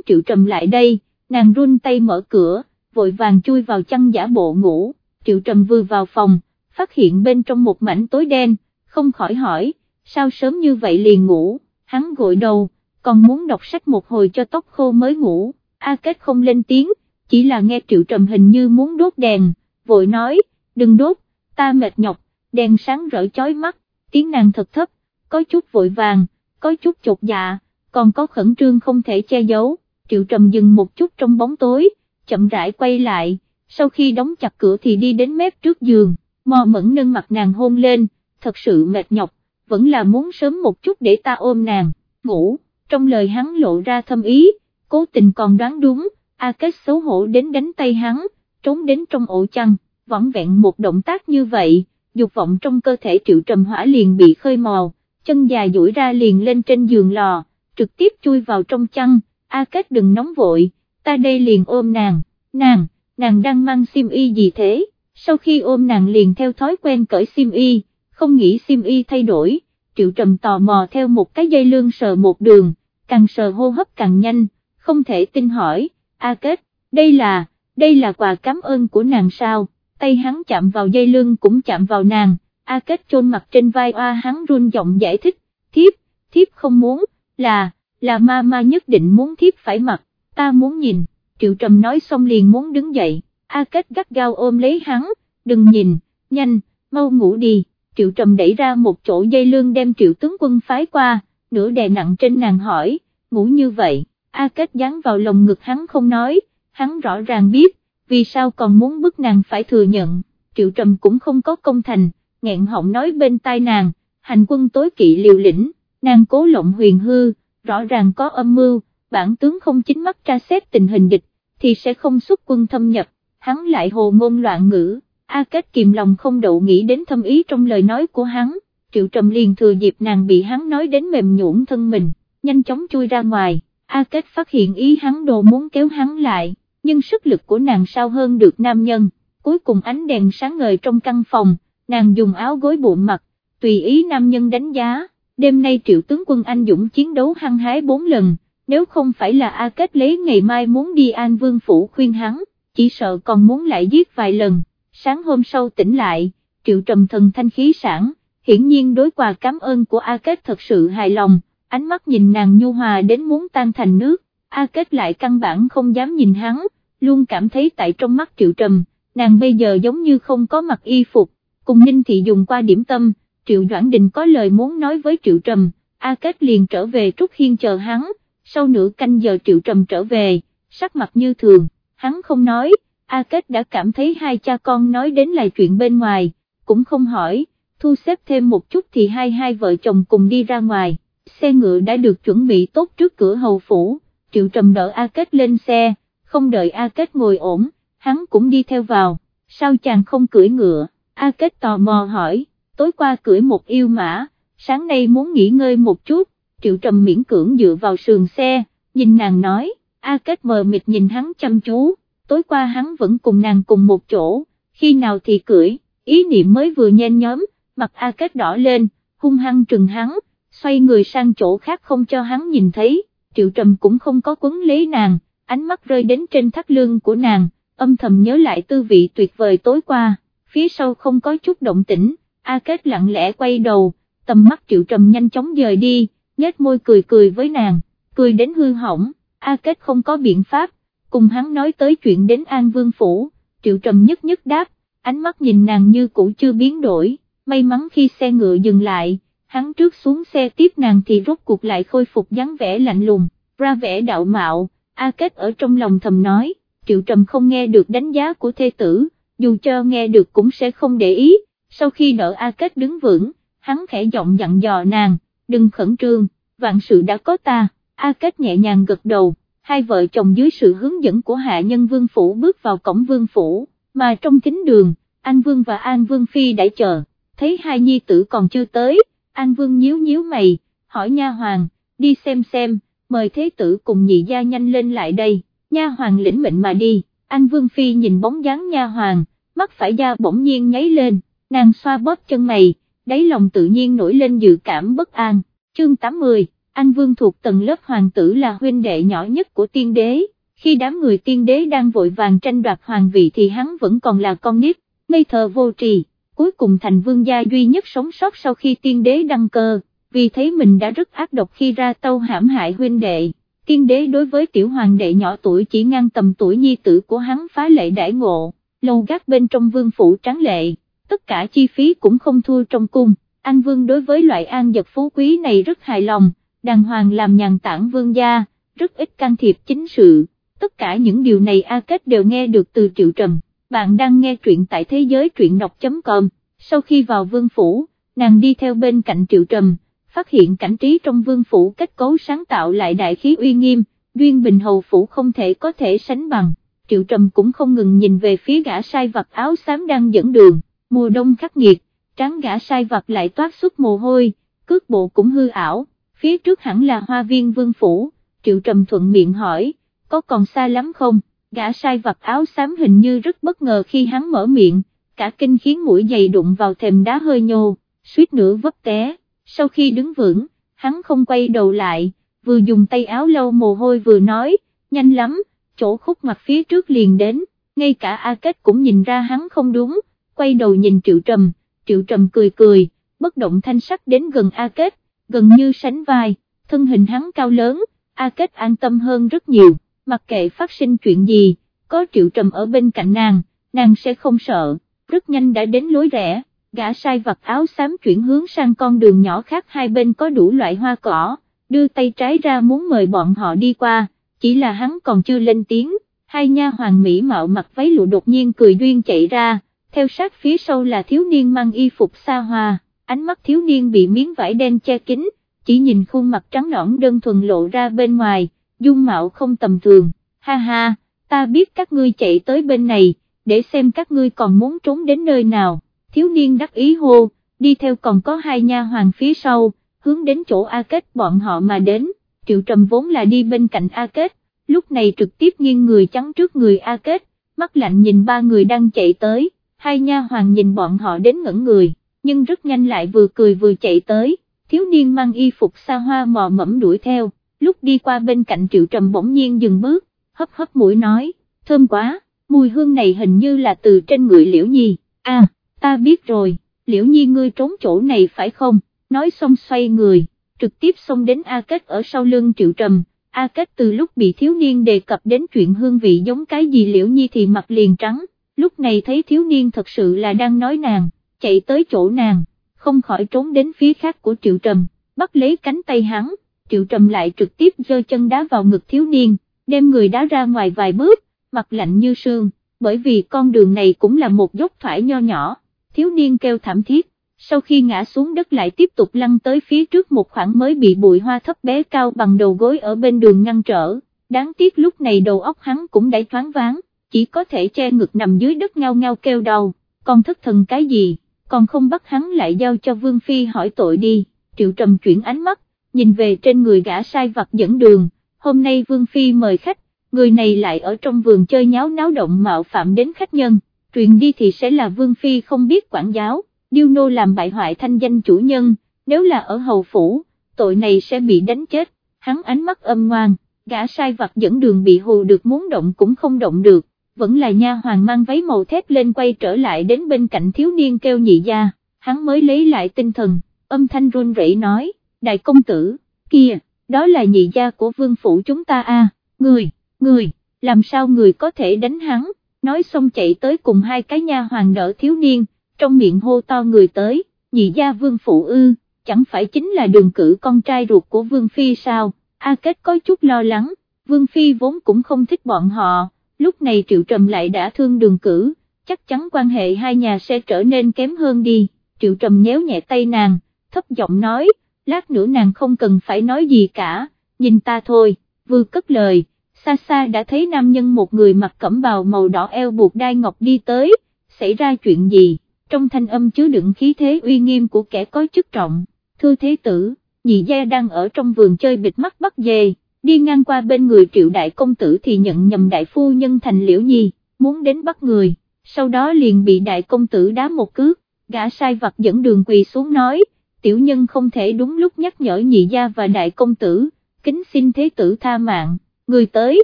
triệu trầm lại đây, nàng run tay mở cửa, vội vàng chui vào chăn giả bộ ngủ, triệu trầm vừa vào phòng, phát hiện bên trong một mảnh tối đen, không khỏi hỏi, sao sớm như vậy liền ngủ, hắn gội đầu, còn muốn đọc sách một hồi cho tóc khô mới ngủ, A Kết không lên tiếng, chỉ là nghe triệu trầm hình như muốn đốt đèn, vội nói, đừng đốt, ta mệt nhọc, đèn sáng rỡ chói mắt, tiếng nàng thật thấp, có chút vội vàng, có chút chột dạ, còn có khẩn trương không thể che giấu, triệu trầm dừng một chút trong bóng tối, chậm rãi quay lại, sau khi đóng chặt cửa thì đi đến mép trước giường, mò mẫn nâng mặt nàng hôn lên, thật sự mệt nhọc, vẫn là muốn sớm một chút để ta ôm nàng, ngủ, trong lời hắn lộ ra thâm ý, cố tình còn đoán đúng, A Kết xấu hổ đến đánh tay hắn, trốn đến trong ổ chăn, võng vẹn một động tác như vậy, dục vọng trong cơ thể triệu trầm hỏa liền bị khơi màu, chân dài duỗi ra liền lên trên giường lò, trực tiếp chui vào trong chăn, A Kết đừng nóng vội, ta đây liền ôm nàng, nàng, nàng đang mang sim y gì thế, sau khi ôm nàng liền theo thói quen cởi sim y, không nghĩ sim y thay đổi, triệu trầm tò mò theo một cái dây lương sờ một đường, càng sờ hô hấp càng nhanh, không thể tin hỏi, A Kết, đây là, đây là quà cảm ơn của nàng sao, tay hắn chạm vào dây lưng cũng chạm vào nàng, A Kết chôn mặt trên vai oa hắn run giọng giải thích, thiếp, thiếp không muốn, là, là ma ma nhất định muốn thiếp phải mặc, ta muốn nhìn, Triệu Trầm nói xong liền muốn đứng dậy, A Kết gắt gao ôm lấy hắn, đừng nhìn, nhanh, mau ngủ đi, Triệu Trầm đẩy ra một chỗ dây lưng đem Triệu tướng quân phái qua, nửa đè nặng trên nàng hỏi, ngủ như vậy, A Kết dán vào lồng ngực hắn không nói, hắn rõ ràng biết, vì sao còn muốn bức nàng phải thừa nhận, Triệu Trầm cũng không có công thành, nghẹn họng nói bên tai nàng, hành quân tối kỵ liều lĩnh, nàng cố lộng huyền hư, rõ ràng có âm mưu, bản tướng không chính mắt tra xét tình hình địch, thì sẽ không xuất quân thâm nhập, hắn lại hồ ngôn loạn ngữ, A Kết kìm lòng không đậu nghĩ đến thâm ý trong lời nói của hắn, Triệu Trầm liền thừa dịp nàng bị hắn nói đến mềm nhũn thân mình, nhanh chóng chui ra ngoài, A Kết phát hiện ý hắn đồ muốn kéo hắn lại, nhưng sức lực của nàng sao hơn được nam nhân, cuối cùng ánh đèn sáng ngời trong căn phòng, nàng dùng áo gối bụng mặt, tùy ý nam nhân đánh giá, đêm nay triệu tướng quân anh dũng chiến đấu hăng hái bốn lần, nếu không phải là A Kết lấy ngày mai muốn đi An Vương Phủ khuyên hắn, chỉ sợ còn muốn lại giết vài lần, sáng hôm sau tỉnh lại, triệu trầm thần thanh khí sản, hiển nhiên đối quà cảm ơn của A Kết thật sự hài lòng, ánh mắt nhìn nàng nhu hòa đến muốn tan thành nước, A Kết lại căn bản không dám nhìn hắn, luôn cảm thấy tại trong mắt triệu trầm, nàng bây giờ giống như không có mặc y phục, cùng Ninh Thị dùng qua điểm tâm, Triệu Doãn Đình có lời muốn nói với Triệu Trầm, A Kết liền trở về Trúc Hiên chờ hắn, sau nửa canh giờ Triệu Trầm trở về, sắc mặt như thường, hắn không nói, A Kết đã cảm thấy hai cha con nói đến là chuyện bên ngoài, cũng không hỏi, thu xếp thêm một chút thì hai hai vợ chồng cùng đi ra ngoài, xe ngựa đã được chuẩn bị tốt trước cửa hầu phủ, Triệu Trầm đỡ A Kết lên xe, không đợi A Kết ngồi ổn, hắn cũng đi theo vào, sao chàng không cưỡi ngựa, A Kết tò mò hỏi, tối qua cưỡi một yêu mã, sáng nay muốn nghỉ ngơi một chút, Triệu Trầm miễn cưỡng dựa vào sườn xe, nhìn nàng nói, A Kết mờ mịt nhìn hắn chăm chú, tối qua hắn vẫn cùng nàng cùng một chỗ, khi nào thì cưỡi, ý niệm mới vừa nhen nhóm, mặt A Kết đỏ lên, hung hăng trừng hắn, xoay người sang chỗ khác không cho hắn nhìn thấy, Triệu Trầm cũng không có quấn lấy nàng, ánh mắt rơi đến trên thắt lưng của nàng, âm thầm nhớ lại tư vị tuyệt vời tối qua, phía sau không có chút động tĩnh, A Kết lặng lẽ quay đầu, tầm mắt Triệu Trầm nhanh chóng dời đi, nhếch môi cười cười với nàng, cười đến hư hỏng, A Kết không có biện pháp, cùng hắn nói tới chuyện đến An Vương Phủ, Triệu Trầm nhất nhất đáp, ánh mắt nhìn nàng như cũ chưa biến đổi, may mắn khi xe ngựa dừng lại, hắn trước xuống xe tiếp nàng thì rốt cuộc lại khôi phục dáng vẻ lạnh lùng, ra vẻ đạo mạo, A Kết ở trong lòng thầm nói, Triệu Trầm không nghe được đánh giá của thê tử, dù cho nghe được cũng sẽ không để ý, sau khi đỡ A Kết đứng vững, hắn khẽ giọng dặn dò nàng, đừng khẩn trương, vạn sự đã có ta, A Kết nhẹ nhàng gật đầu, hai vợ chồng dưới sự hướng dẫn của hạ nhân vương phủ bước vào cổng vương phủ, mà trong kính đường, An Vương và An Vương Phi đã chờ, thấy hai nhi tử còn chưa tới, An Vương nhíu nhíu mày, hỏi nha hoàng, đi xem xem, mời thế tử cùng nhị gia nhanh lên lại đây, nha hoàng lĩnh mệnh mà đi, An Vương Phi nhìn bóng dáng nha hoàng, mắt phải da bỗng nhiên nháy lên, nàng xoa bóp chân mày, đáy lòng tự nhiên nổi lên dự cảm bất an, chương 80, anh Vương thuộc tầng lớp hoàng tử là huynh đệ nhỏ nhất của tiên đế, khi đám người tiên đế đang vội vàng tranh đoạt hoàng vị thì hắn vẫn còn là con nít, ngây thơ vô trì, cuối cùng thành vương gia duy nhất sống sót sau khi tiên đế đăng cơ, vì thấy mình đã rất ác độc khi ra tâu hãm hại huynh đệ. Tiên đế đối với tiểu hoàng đệ nhỏ tuổi chỉ ngang tầm tuổi nhi tử của hắn phá lệ đãi ngộ, lâu gác bên trong vương phủ tráng lệ, tất cả chi phí cũng không thua trong cung, An Vương đối với loại an giật phú quý này rất hài lòng, đàng hoàng làm nhàn tản vương gia, rất ít can thiệp chính sự, tất cả những điều này A Kết đều nghe được từ Triệu Trầm, bạn đang nghe truyện tại thế giới truyện đọc.com, sau khi vào vương phủ, nàng đi theo bên cạnh Triệu Trầm, phát hiện cảnh trí trong vương phủ kết cấu sáng tạo lại đại khí uy nghiêm, duyên bình hầu phủ không thể có thể sánh bằng, Triệu Trầm cũng không ngừng nhìn về phía gã sai vặt áo xám đang dẫn đường, mùa đông khắc nghiệt, tráng gã sai vặt lại toát xuất mồ hôi, cước bộ cũng hư ảo, phía trước hẳn là hoa viên vương phủ, Triệu Trầm thuận miệng hỏi, có còn xa lắm không, gã sai vặt áo xám hình như rất bất ngờ khi hắn mở miệng, cả kinh khiến mũi giày đụng vào thềm đá hơi nhô, suýt nữa vấp té, sau khi đứng vững, hắn không quay đầu lại, vừa dùng tay áo lâu mồ hôi vừa nói, nhanh lắm, chỗ khúc mặt phía trước liền đến, ngay cả A Kết cũng nhìn ra hắn không đúng, quay đầu nhìn Triệu Trầm, Triệu Trầm cười cười, bất động thanh sắc đến gần A Kết, gần như sánh vai, thân hình hắn cao lớn, A Kết an tâm hơn rất nhiều, mặc kệ phát sinh chuyện gì, có Triệu Trầm ở bên cạnh nàng, nàng sẽ không sợ, rất nhanh đã đến lối rẽ, gã sai vặt áo xám chuyển hướng sang con đường nhỏ khác hai bên có đủ loại hoa cỏ, đưa tay trái ra muốn mời bọn họ đi qua, chỉ là hắn còn chưa lên tiếng, hai nha hoàng mỹ mạo mặc váy lụa đột nhiên cười duyên chạy ra, theo sát phía sau là thiếu niên mang y phục xa hoa, ánh mắt thiếu niên bị miếng vải đen che kín, chỉ nhìn khuôn mặt trắng nõn đơn thuần lộ ra bên ngoài, dung mạo không tầm thường, ha ha, ta biết các ngươi chạy tới bên này, để xem các ngươi còn muốn trốn đến nơi nào, thiếu niên đắc ý hô, đi theo còn có hai nha hoàng phía sau, hướng đến chỗ A Kết bọn họ mà đến, Triệu Trầm vốn là đi bên cạnh A Kết, lúc này trực tiếp nghiêng người chắn trước người A Kết, mắt lạnh nhìn ba người đang chạy tới, hai nha hoàng nhìn bọn họ đến ngẩn người, nhưng rất nhanh lại vừa cười vừa chạy tới, thiếu niên mang y phục xa hoa mò mẫm đuổi theo, lúc đi qua bên cạnh Triệu Trầm bỗng nhiên dừng bước, hấp hấp mũi nói, thơm quá, mùi hương này hình như là từ trên người liễu nhi, à, ta biết rồi, liễu nhi ngươi trốn chỗ này phải không, nói xong xoay người, trực tiếp xông đến A Kết ở sau lưng Triệu Trầm, A Kết từ lúc bị thiếu niên đề cập đến chuyện hương vị giống cái gì liễu nhi thì mặt liền trắng, lúc này thấy thiếu niên thật sự là đang nói nàng, chạy tới chỗ nàng, không khỏi trốn đến phía khác của Triệu Trầm, bắt lấy cánh tay hắn, Triệu Trầm lại trực tiếp giơ chân đá vào ngực thiếu niên, đem người đá ra ngoài vài bước, mặt lạnh như sương, bởi vì con đường này cũng là một dốc thoải nho nhỏ, thiếu niên kêu thảm thiết, sau khi ngã xuống đất lại tiếp tục lăn tới phía trước một khoảng mới bị bụi hoa thấp bé cao bằng đầu gối ở bên đường ngăn trở, đáng tiếc lúc này đầu óc hắn cũng đã thoáng váng, chỉ có thể che ngực nằm dưới đất ngao ngao kêu đau, còn thất thần cái gì, còn không bắt hắn lại giao cho Vương Phi hỏi tội đi, triệu trầm chuyển ánh mắt, nhìn về trên người gã sai vặt dẫn đường, hôm nay Vương Phi mời khách, người này lại ở trong vườn chơi nháo náo động mạo phạm đến khách nhân, truyền đi thì sẽ là Vương Phi không biết quản giáo, điêu nô làm bại hoại thanh danh chủ nhân, nếu là ở hầu phủ, tội này sẽ bị đánh chết, hắn ánh mắt âm ngoan, gã sai vặt dẫn đường bị hù được muốn động cũng không động được, vẫn là nha hoàng mang váy màu thép lên quay trở lại đến bên cạnh thiếu niên kêu nhị gia, hắn mới lấy lại tinh thần, âm thanh run rẩy nói, đại công tử, kia, đó là nhị gia của vương phủ chúng ta a, người, người, làm sao người có thể đánh hắn, nói xong chạy tới cùng hai cái nha hoàng đỡ thiếu niên, trong miệng hô to người tới, nhị gia vương phụ ư, chẳng phải chính là đường cử con trai ruột của vương phi sao, A Kết có chút lo lắng, vương phi vốn cũng không thích bọn họ, lúc này triệu trầm lại đã thương đường cử, chắc chắn quan hệ hai nhà sẽ trở nên kém hơn đi, triệu trầm nhéo nhẹ tay nàng, thấp giọng nói, lát nữa nàng không cần phải nói gì cả, nhìn ta thôi, vừa cất lời, xa xa đã thấy nam nhân một người mặc cẩm bào màu đỏ eo buộc đai ngọc đi tới, xảy ra chuyện gì, trong thanh âm chứa đựng khí thế uy nghiêm của kẻ có chức trọng, thưa thế tử, nhị gia đang ở trong vườn chơi bịt mắt bắt dê, đi ngang qua bên người triệu đại công tử thì nhận nhầm đại phu nhân thành liễu nhi, muốn đến bắt người, sau đó liền bị đại công tử đá một cước, gã sai vặt dẫn đường quỳ xuống nói, tiểu nhân không thể đúng lúc nhắc nhở nhị gia và đại công tử, kính xin thế tử tha mạng, người tới,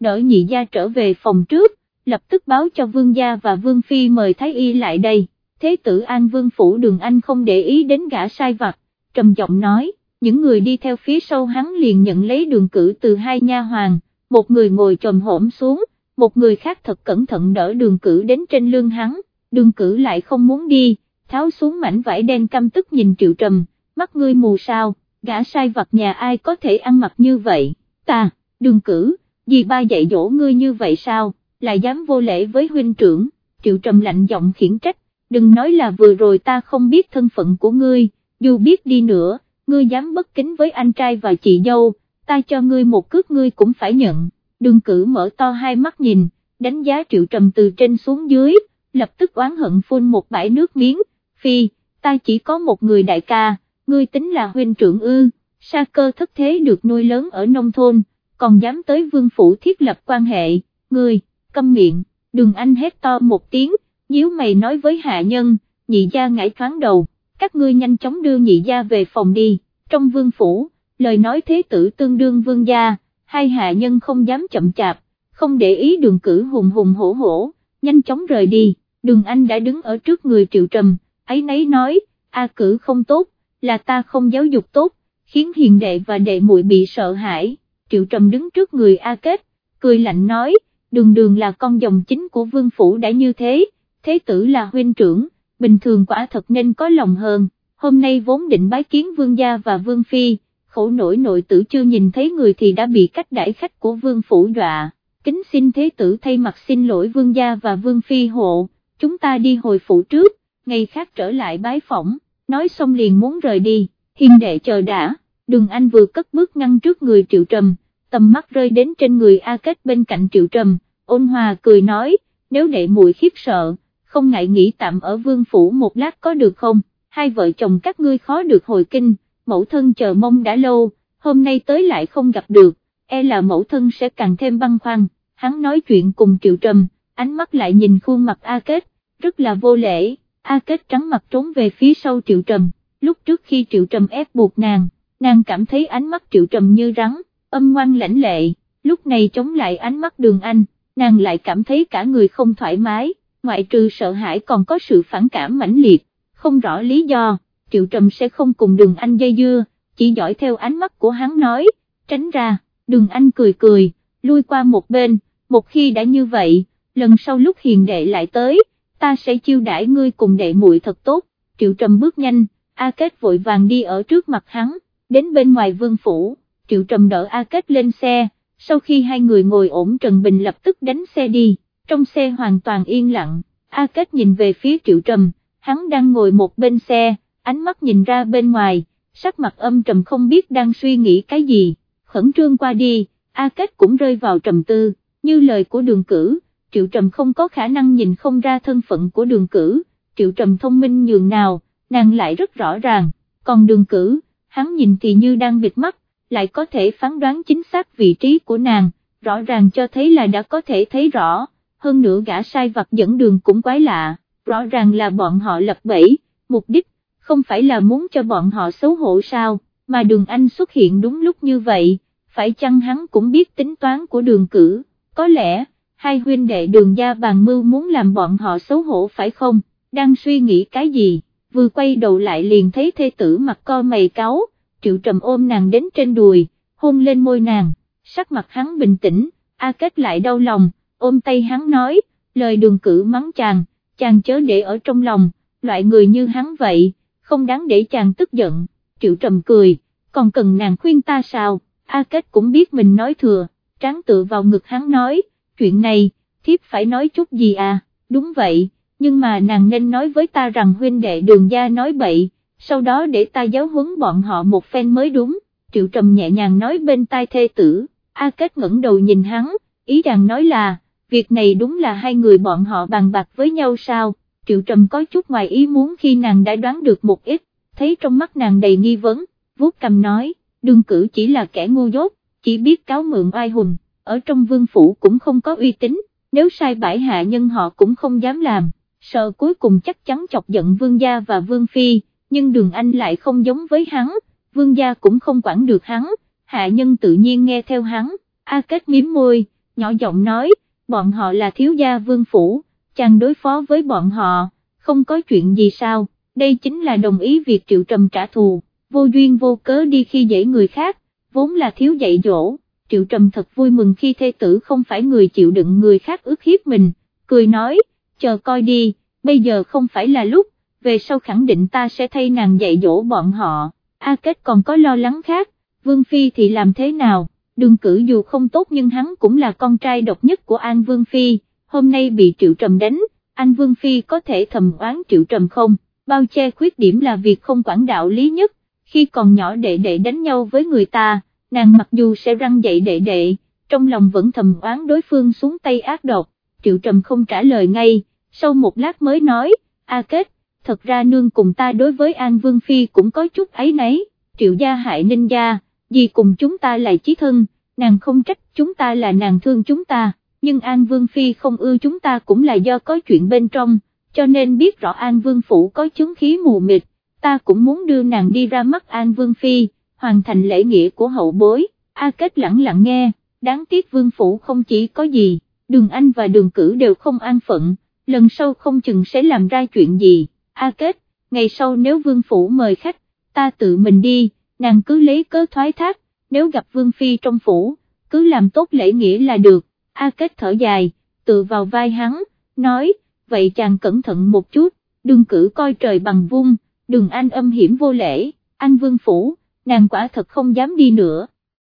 đỡ nhị gia trở về phòng trước, lập tức báo cho vương gia và vương phi mời thái y lại đây, thế tử an vương phủ đường anh không để ý đến gã sai vặt, trầm giọng nói, những người đi theo phía sau hắn liền nhận lấy đường cử từ hai nha hoàng, một người ngồi trồm hổm xuống, một người khác thật cẩn thận đỡ đường cử đến trên lưng hắn, đường cử lại không muốn đi, tháo xuống mảnh vải đen căm tức nhìn triệu trầm, mắt ngươi mù sao, gã sai vặt nhà ai có thể ăn mặc như vậy, ta, đường cử, dì ba dạy dỗ ngươi như vậy sao, lại dám vô lễ với huynh trưởng, triệu trầm lạnh giọng khiển trách, đừng nói là vừa rồi ta không biết thân phận của ngươi, dù biết đi nữa, ngươi dám bất kính với anh trai và chị dâu, ta cho ngươi một cước ngươi cũng phải nhận, đường cử mở to hai mắt nhìn, đánh giá triệu trầm từ trên xuống dưới, lập tức oán hận phun một bãi nước miếng, phi, ta chỉ có một người đại ca, ngươi tính là huynh trưởng ư, sa cơ thất thế được nuôi lớn ở nông thôn, còn dám tới vương phủ thiết lập quan hệ, ngươi, câm miệng, đường anh hét to một tiếng, nhíu mày nói với hạ nhân, nhị gia ngãi thoáng đầu, các ngươi nhanh chóng đưa nhị gia về phòng đi, trong vương phủ, lời nói thế tử tương đương vương gia, hai hạ nhân không dám chậm chạp, không để ý đường cử hùng hùng hổ hổ, nhanh chóng rời đi, đường anh đã đứng ở trước người triệu trầm, ấy nấy nói, A cử không tốt, là ta không giáo dục tốt, khiến hiền đệ và đệ muội bị sợ hãi, triệu trầm đứng trước người A kết, cười lạnh nói, đường đường là con dòng chính của vương phủ đã như thế, thế tử là huynh trưởng, bình thường quả thật nên có lòng hơn, hôm nay vốn định bái kiến vương gia và vương phi, khổ nổi nội tử chưa nhìn thấy người thì đã bị cách đãi khách của vương phủ dọa, kính xin thế tử thay mặt xin lỗi vương gia và vương phi hộ, chúng ta đi hồi phủ trước, ngày khác trở lại bái phỏng, nói xong liền muốn rời đi, hiền đệ chờ đã, đường anh vừa cất bước ngăn trước người triệu trầm, tầm mắt rơi đến trên người A Kết bên cạnh triệu trầm, ôn hòa cười nói, nếu đệ muội khiếp sợ, không ngại nghỉ tạm ở vương phủ một lát có được không, hai vợ chồng các ngươi khó được hồi kinh, mẫu thân chờ mong đã lâu, hôm nay tới lại không gặp được, e là mẫu thân sẽ càng thêm băng khoăn, hắn nói chuyện cùng triệu trầm, ánh mắt lại nhìn khuôn mặt A Kết, rất là vô lễ, A Kết trắng mặt trốn về phía sau triệu trầm, lúc trước khi triệu trầm ép buộc nàng, nàng cảm thấy ánh mắt triệu trầm như rắn, âm ngoan lãnh lệ, lúc này chống lại ánh mắt đường anh, nàng lại cảm thấy cả người không thoải mái, ngoại trừ sợ hãi còn có sự phản cảm mãnh liệt, không rõ lý do, triệu trầm sẽ không cùng đường anh dây dưa, chỉ dõi theo ánh mắt của hắn nói, tránh ra, đường anh cười cười, lui qua một bên, một khi đã như vậy, lần sau lúc hiền đệ lại tới, ta sẽ chiêu đãi ngươi cùng đệ muội thật tốt, triệu trầm bước nhanh, A Kết vội vàng đi ở trước mặt hắn, đến bên ngoài vương phủ, triệu trầm đỡ A Kết lên xe, sau khi hai người ngồi ổn Trần Bình lập tức đánh xe đi, trong xe hoàn toàn yên lặng, A Kết nhìn về phía triệu trầm, hắn đang ngồi một bên xe, ánh mắt nhìn ra bên ngoài, sắc mặt âm trầm không biết đang suy nghĩ cái gì, khẩn trương qua đi, A Kết cũng rơi vào trầm tư, như lời của đường cử, Triệu Trầm không có khả năng nhìn không ra thân phận của đường cử, Triệu Trầm thông minh nhường nào, nàng lại rất rõ ràng, còn đường cử, hắn nhìn thì như đang bịt mắt, lại có thể phán đoán chính xác vị trí của nàng, rõ ràng cho thấy là đã có thể thấy rõ, hơn nữa gã sai vặt dẫn đường cũng quái lạ, rõ ràng là bọn họ lập bẫy, mục đích, không phải là muốn cho bọn họ xấu hổ sao, mà đường anh xuất hiện đúng lúc như vậy, phải chăng hắn cũng biết tính toán của đường cử, có lẽ, hai huynh đệ đường gia bàn mưu muốn làm bọn họ xấu hổ phải không, đang suy nghĩ cái gì, vừa quay đầu lại liền thấy thê tử mặt co mày cáu, triệu trầm ôm nàng đến trên đùi, hôn lên môi nàng, sắc mặt hắn bình tĩnh, A Kết lại đau lòng, ôm tay hắn nói, lời đường cử mắng chàng, chàng chớ để ở trong lòng, loại người như hắn vậy, không đáng để chàng tức giận, triệu trầm cười, còn cần nàng khuyên ta sao, A Kết cũng biết mình nói thừa, tráng tự vào ngực hắn nói, chuyện này, thiếp phải nói chút gì à, đúng vậy, nhưng mà nàng nên nói với ta rằng huynh đệ đường gia nói bậy, sau đó để ta giáo huấn bọn họ một phen mới đúng, triệu trầm nhẹ nhàng nói bên tai thê tử, A Kết ngẩng đầu nhìn hắn, ý rằng nói là, việc này đúng là hai người bọn họ bàn bạc với nhau sao, triệu trầm có chút ngoài ý muốn khi nàng đã đoán được một ít, thấy trong mắt nàng đầy nghi vấn, vuốt cầm nói, đương cử chỉ là kẻ ngu dốt, chỉ biết cáo mượn oai hùng, ở trong vương phủ cũng không có uy tín, nếu sai bãi hạ nhân họ cũng không dám làm, sợ cuối cùng chắc chắn chọc giận vương gia và vương phi, nhưng đường anh lại không giống với hắn, vương gia cũng không quản được hắn, hạ nhân tự nhiên nghe theo hắn, A Kết miếm môi, nhỏ giọng nói, bọn họ là thiếu gia vương phủ, chàng đối phó với bọn họ, không có chuyện gì sao, đây chính là đồng ý việc triệu trầm trả thù, vô duyên vô cớ đi khi dễ người khác, vốn là thiếu dạy dỗ, triệu trầm thật vui mừng khi thê tử không phải người chịu đựng người khác ước hiếp mình, cười nói, chờ coi đi, bây giờ không phải là lúc, về sau khẳng định ta sẽ thay nàng dạy dỗ bọn họ, A Kết còn có lo lắng khác, Vương Phi thì làm thế nào, đường cử dù không tốt nhưng hắn cũng là con trai độc nhất của An Vương Phi, hôm nay bị Triệu Trầm đánh, An Vương Phi có thể thầm oán Triệu Trầm không, bao che khuyết điểm là việc không quản đạo lý nhất, khi còn nhỏ đệ đệ đánh nhau với người ta, nàng mặc dù sẽ răng dậy đệ đệ, trong lòng vẫn thầm oán đối phương xuống tay ác độc, Triệu Trầm không trả lời ngay, sau một lát mới nói, A Kết, thật ra nương cùng ta đối với An Vương Phi cũng có chút ấy nấy, Triệu gia hại ninh gia, gì cùng chúng ta lại chí thân, nàng không trách chúng ta là nàng thương chúng ta, nhưng An Vương Phi không ưa chúng ta cũng là do có chuyện bên trong, cho nên biết rõ An Vương Phủ có chứng khí mù mịt, ta cũng muốn đưa nàng đi ra mắt An Vương Phi, hoàn thành lễ nghĩa của hậu bối, A Kết lặng lặng nghe, đáng tiếc Vương Phủ không chỉ có gì, đường Anh và đường cử đều không an phận, lần sau không chừng sẽ làm ra chuyện gì, A Kết, ngày sau nếu Vương Phủ mời khách, ta tự mình đi, nàng cứ lấy cớ thoái thác, nếu gặp Vương Phi trong phủ, cứ làm tốt lễ nghĩa là được, A Kết thở dài, tự vào vai hắn, nói, vậy chàng cẩn thận một chút, đừng cử coi trời bằng vung, đừng anh âm hiểm vô lễ, anh Vương Phủ, nàng quả thật không dám đi nữa,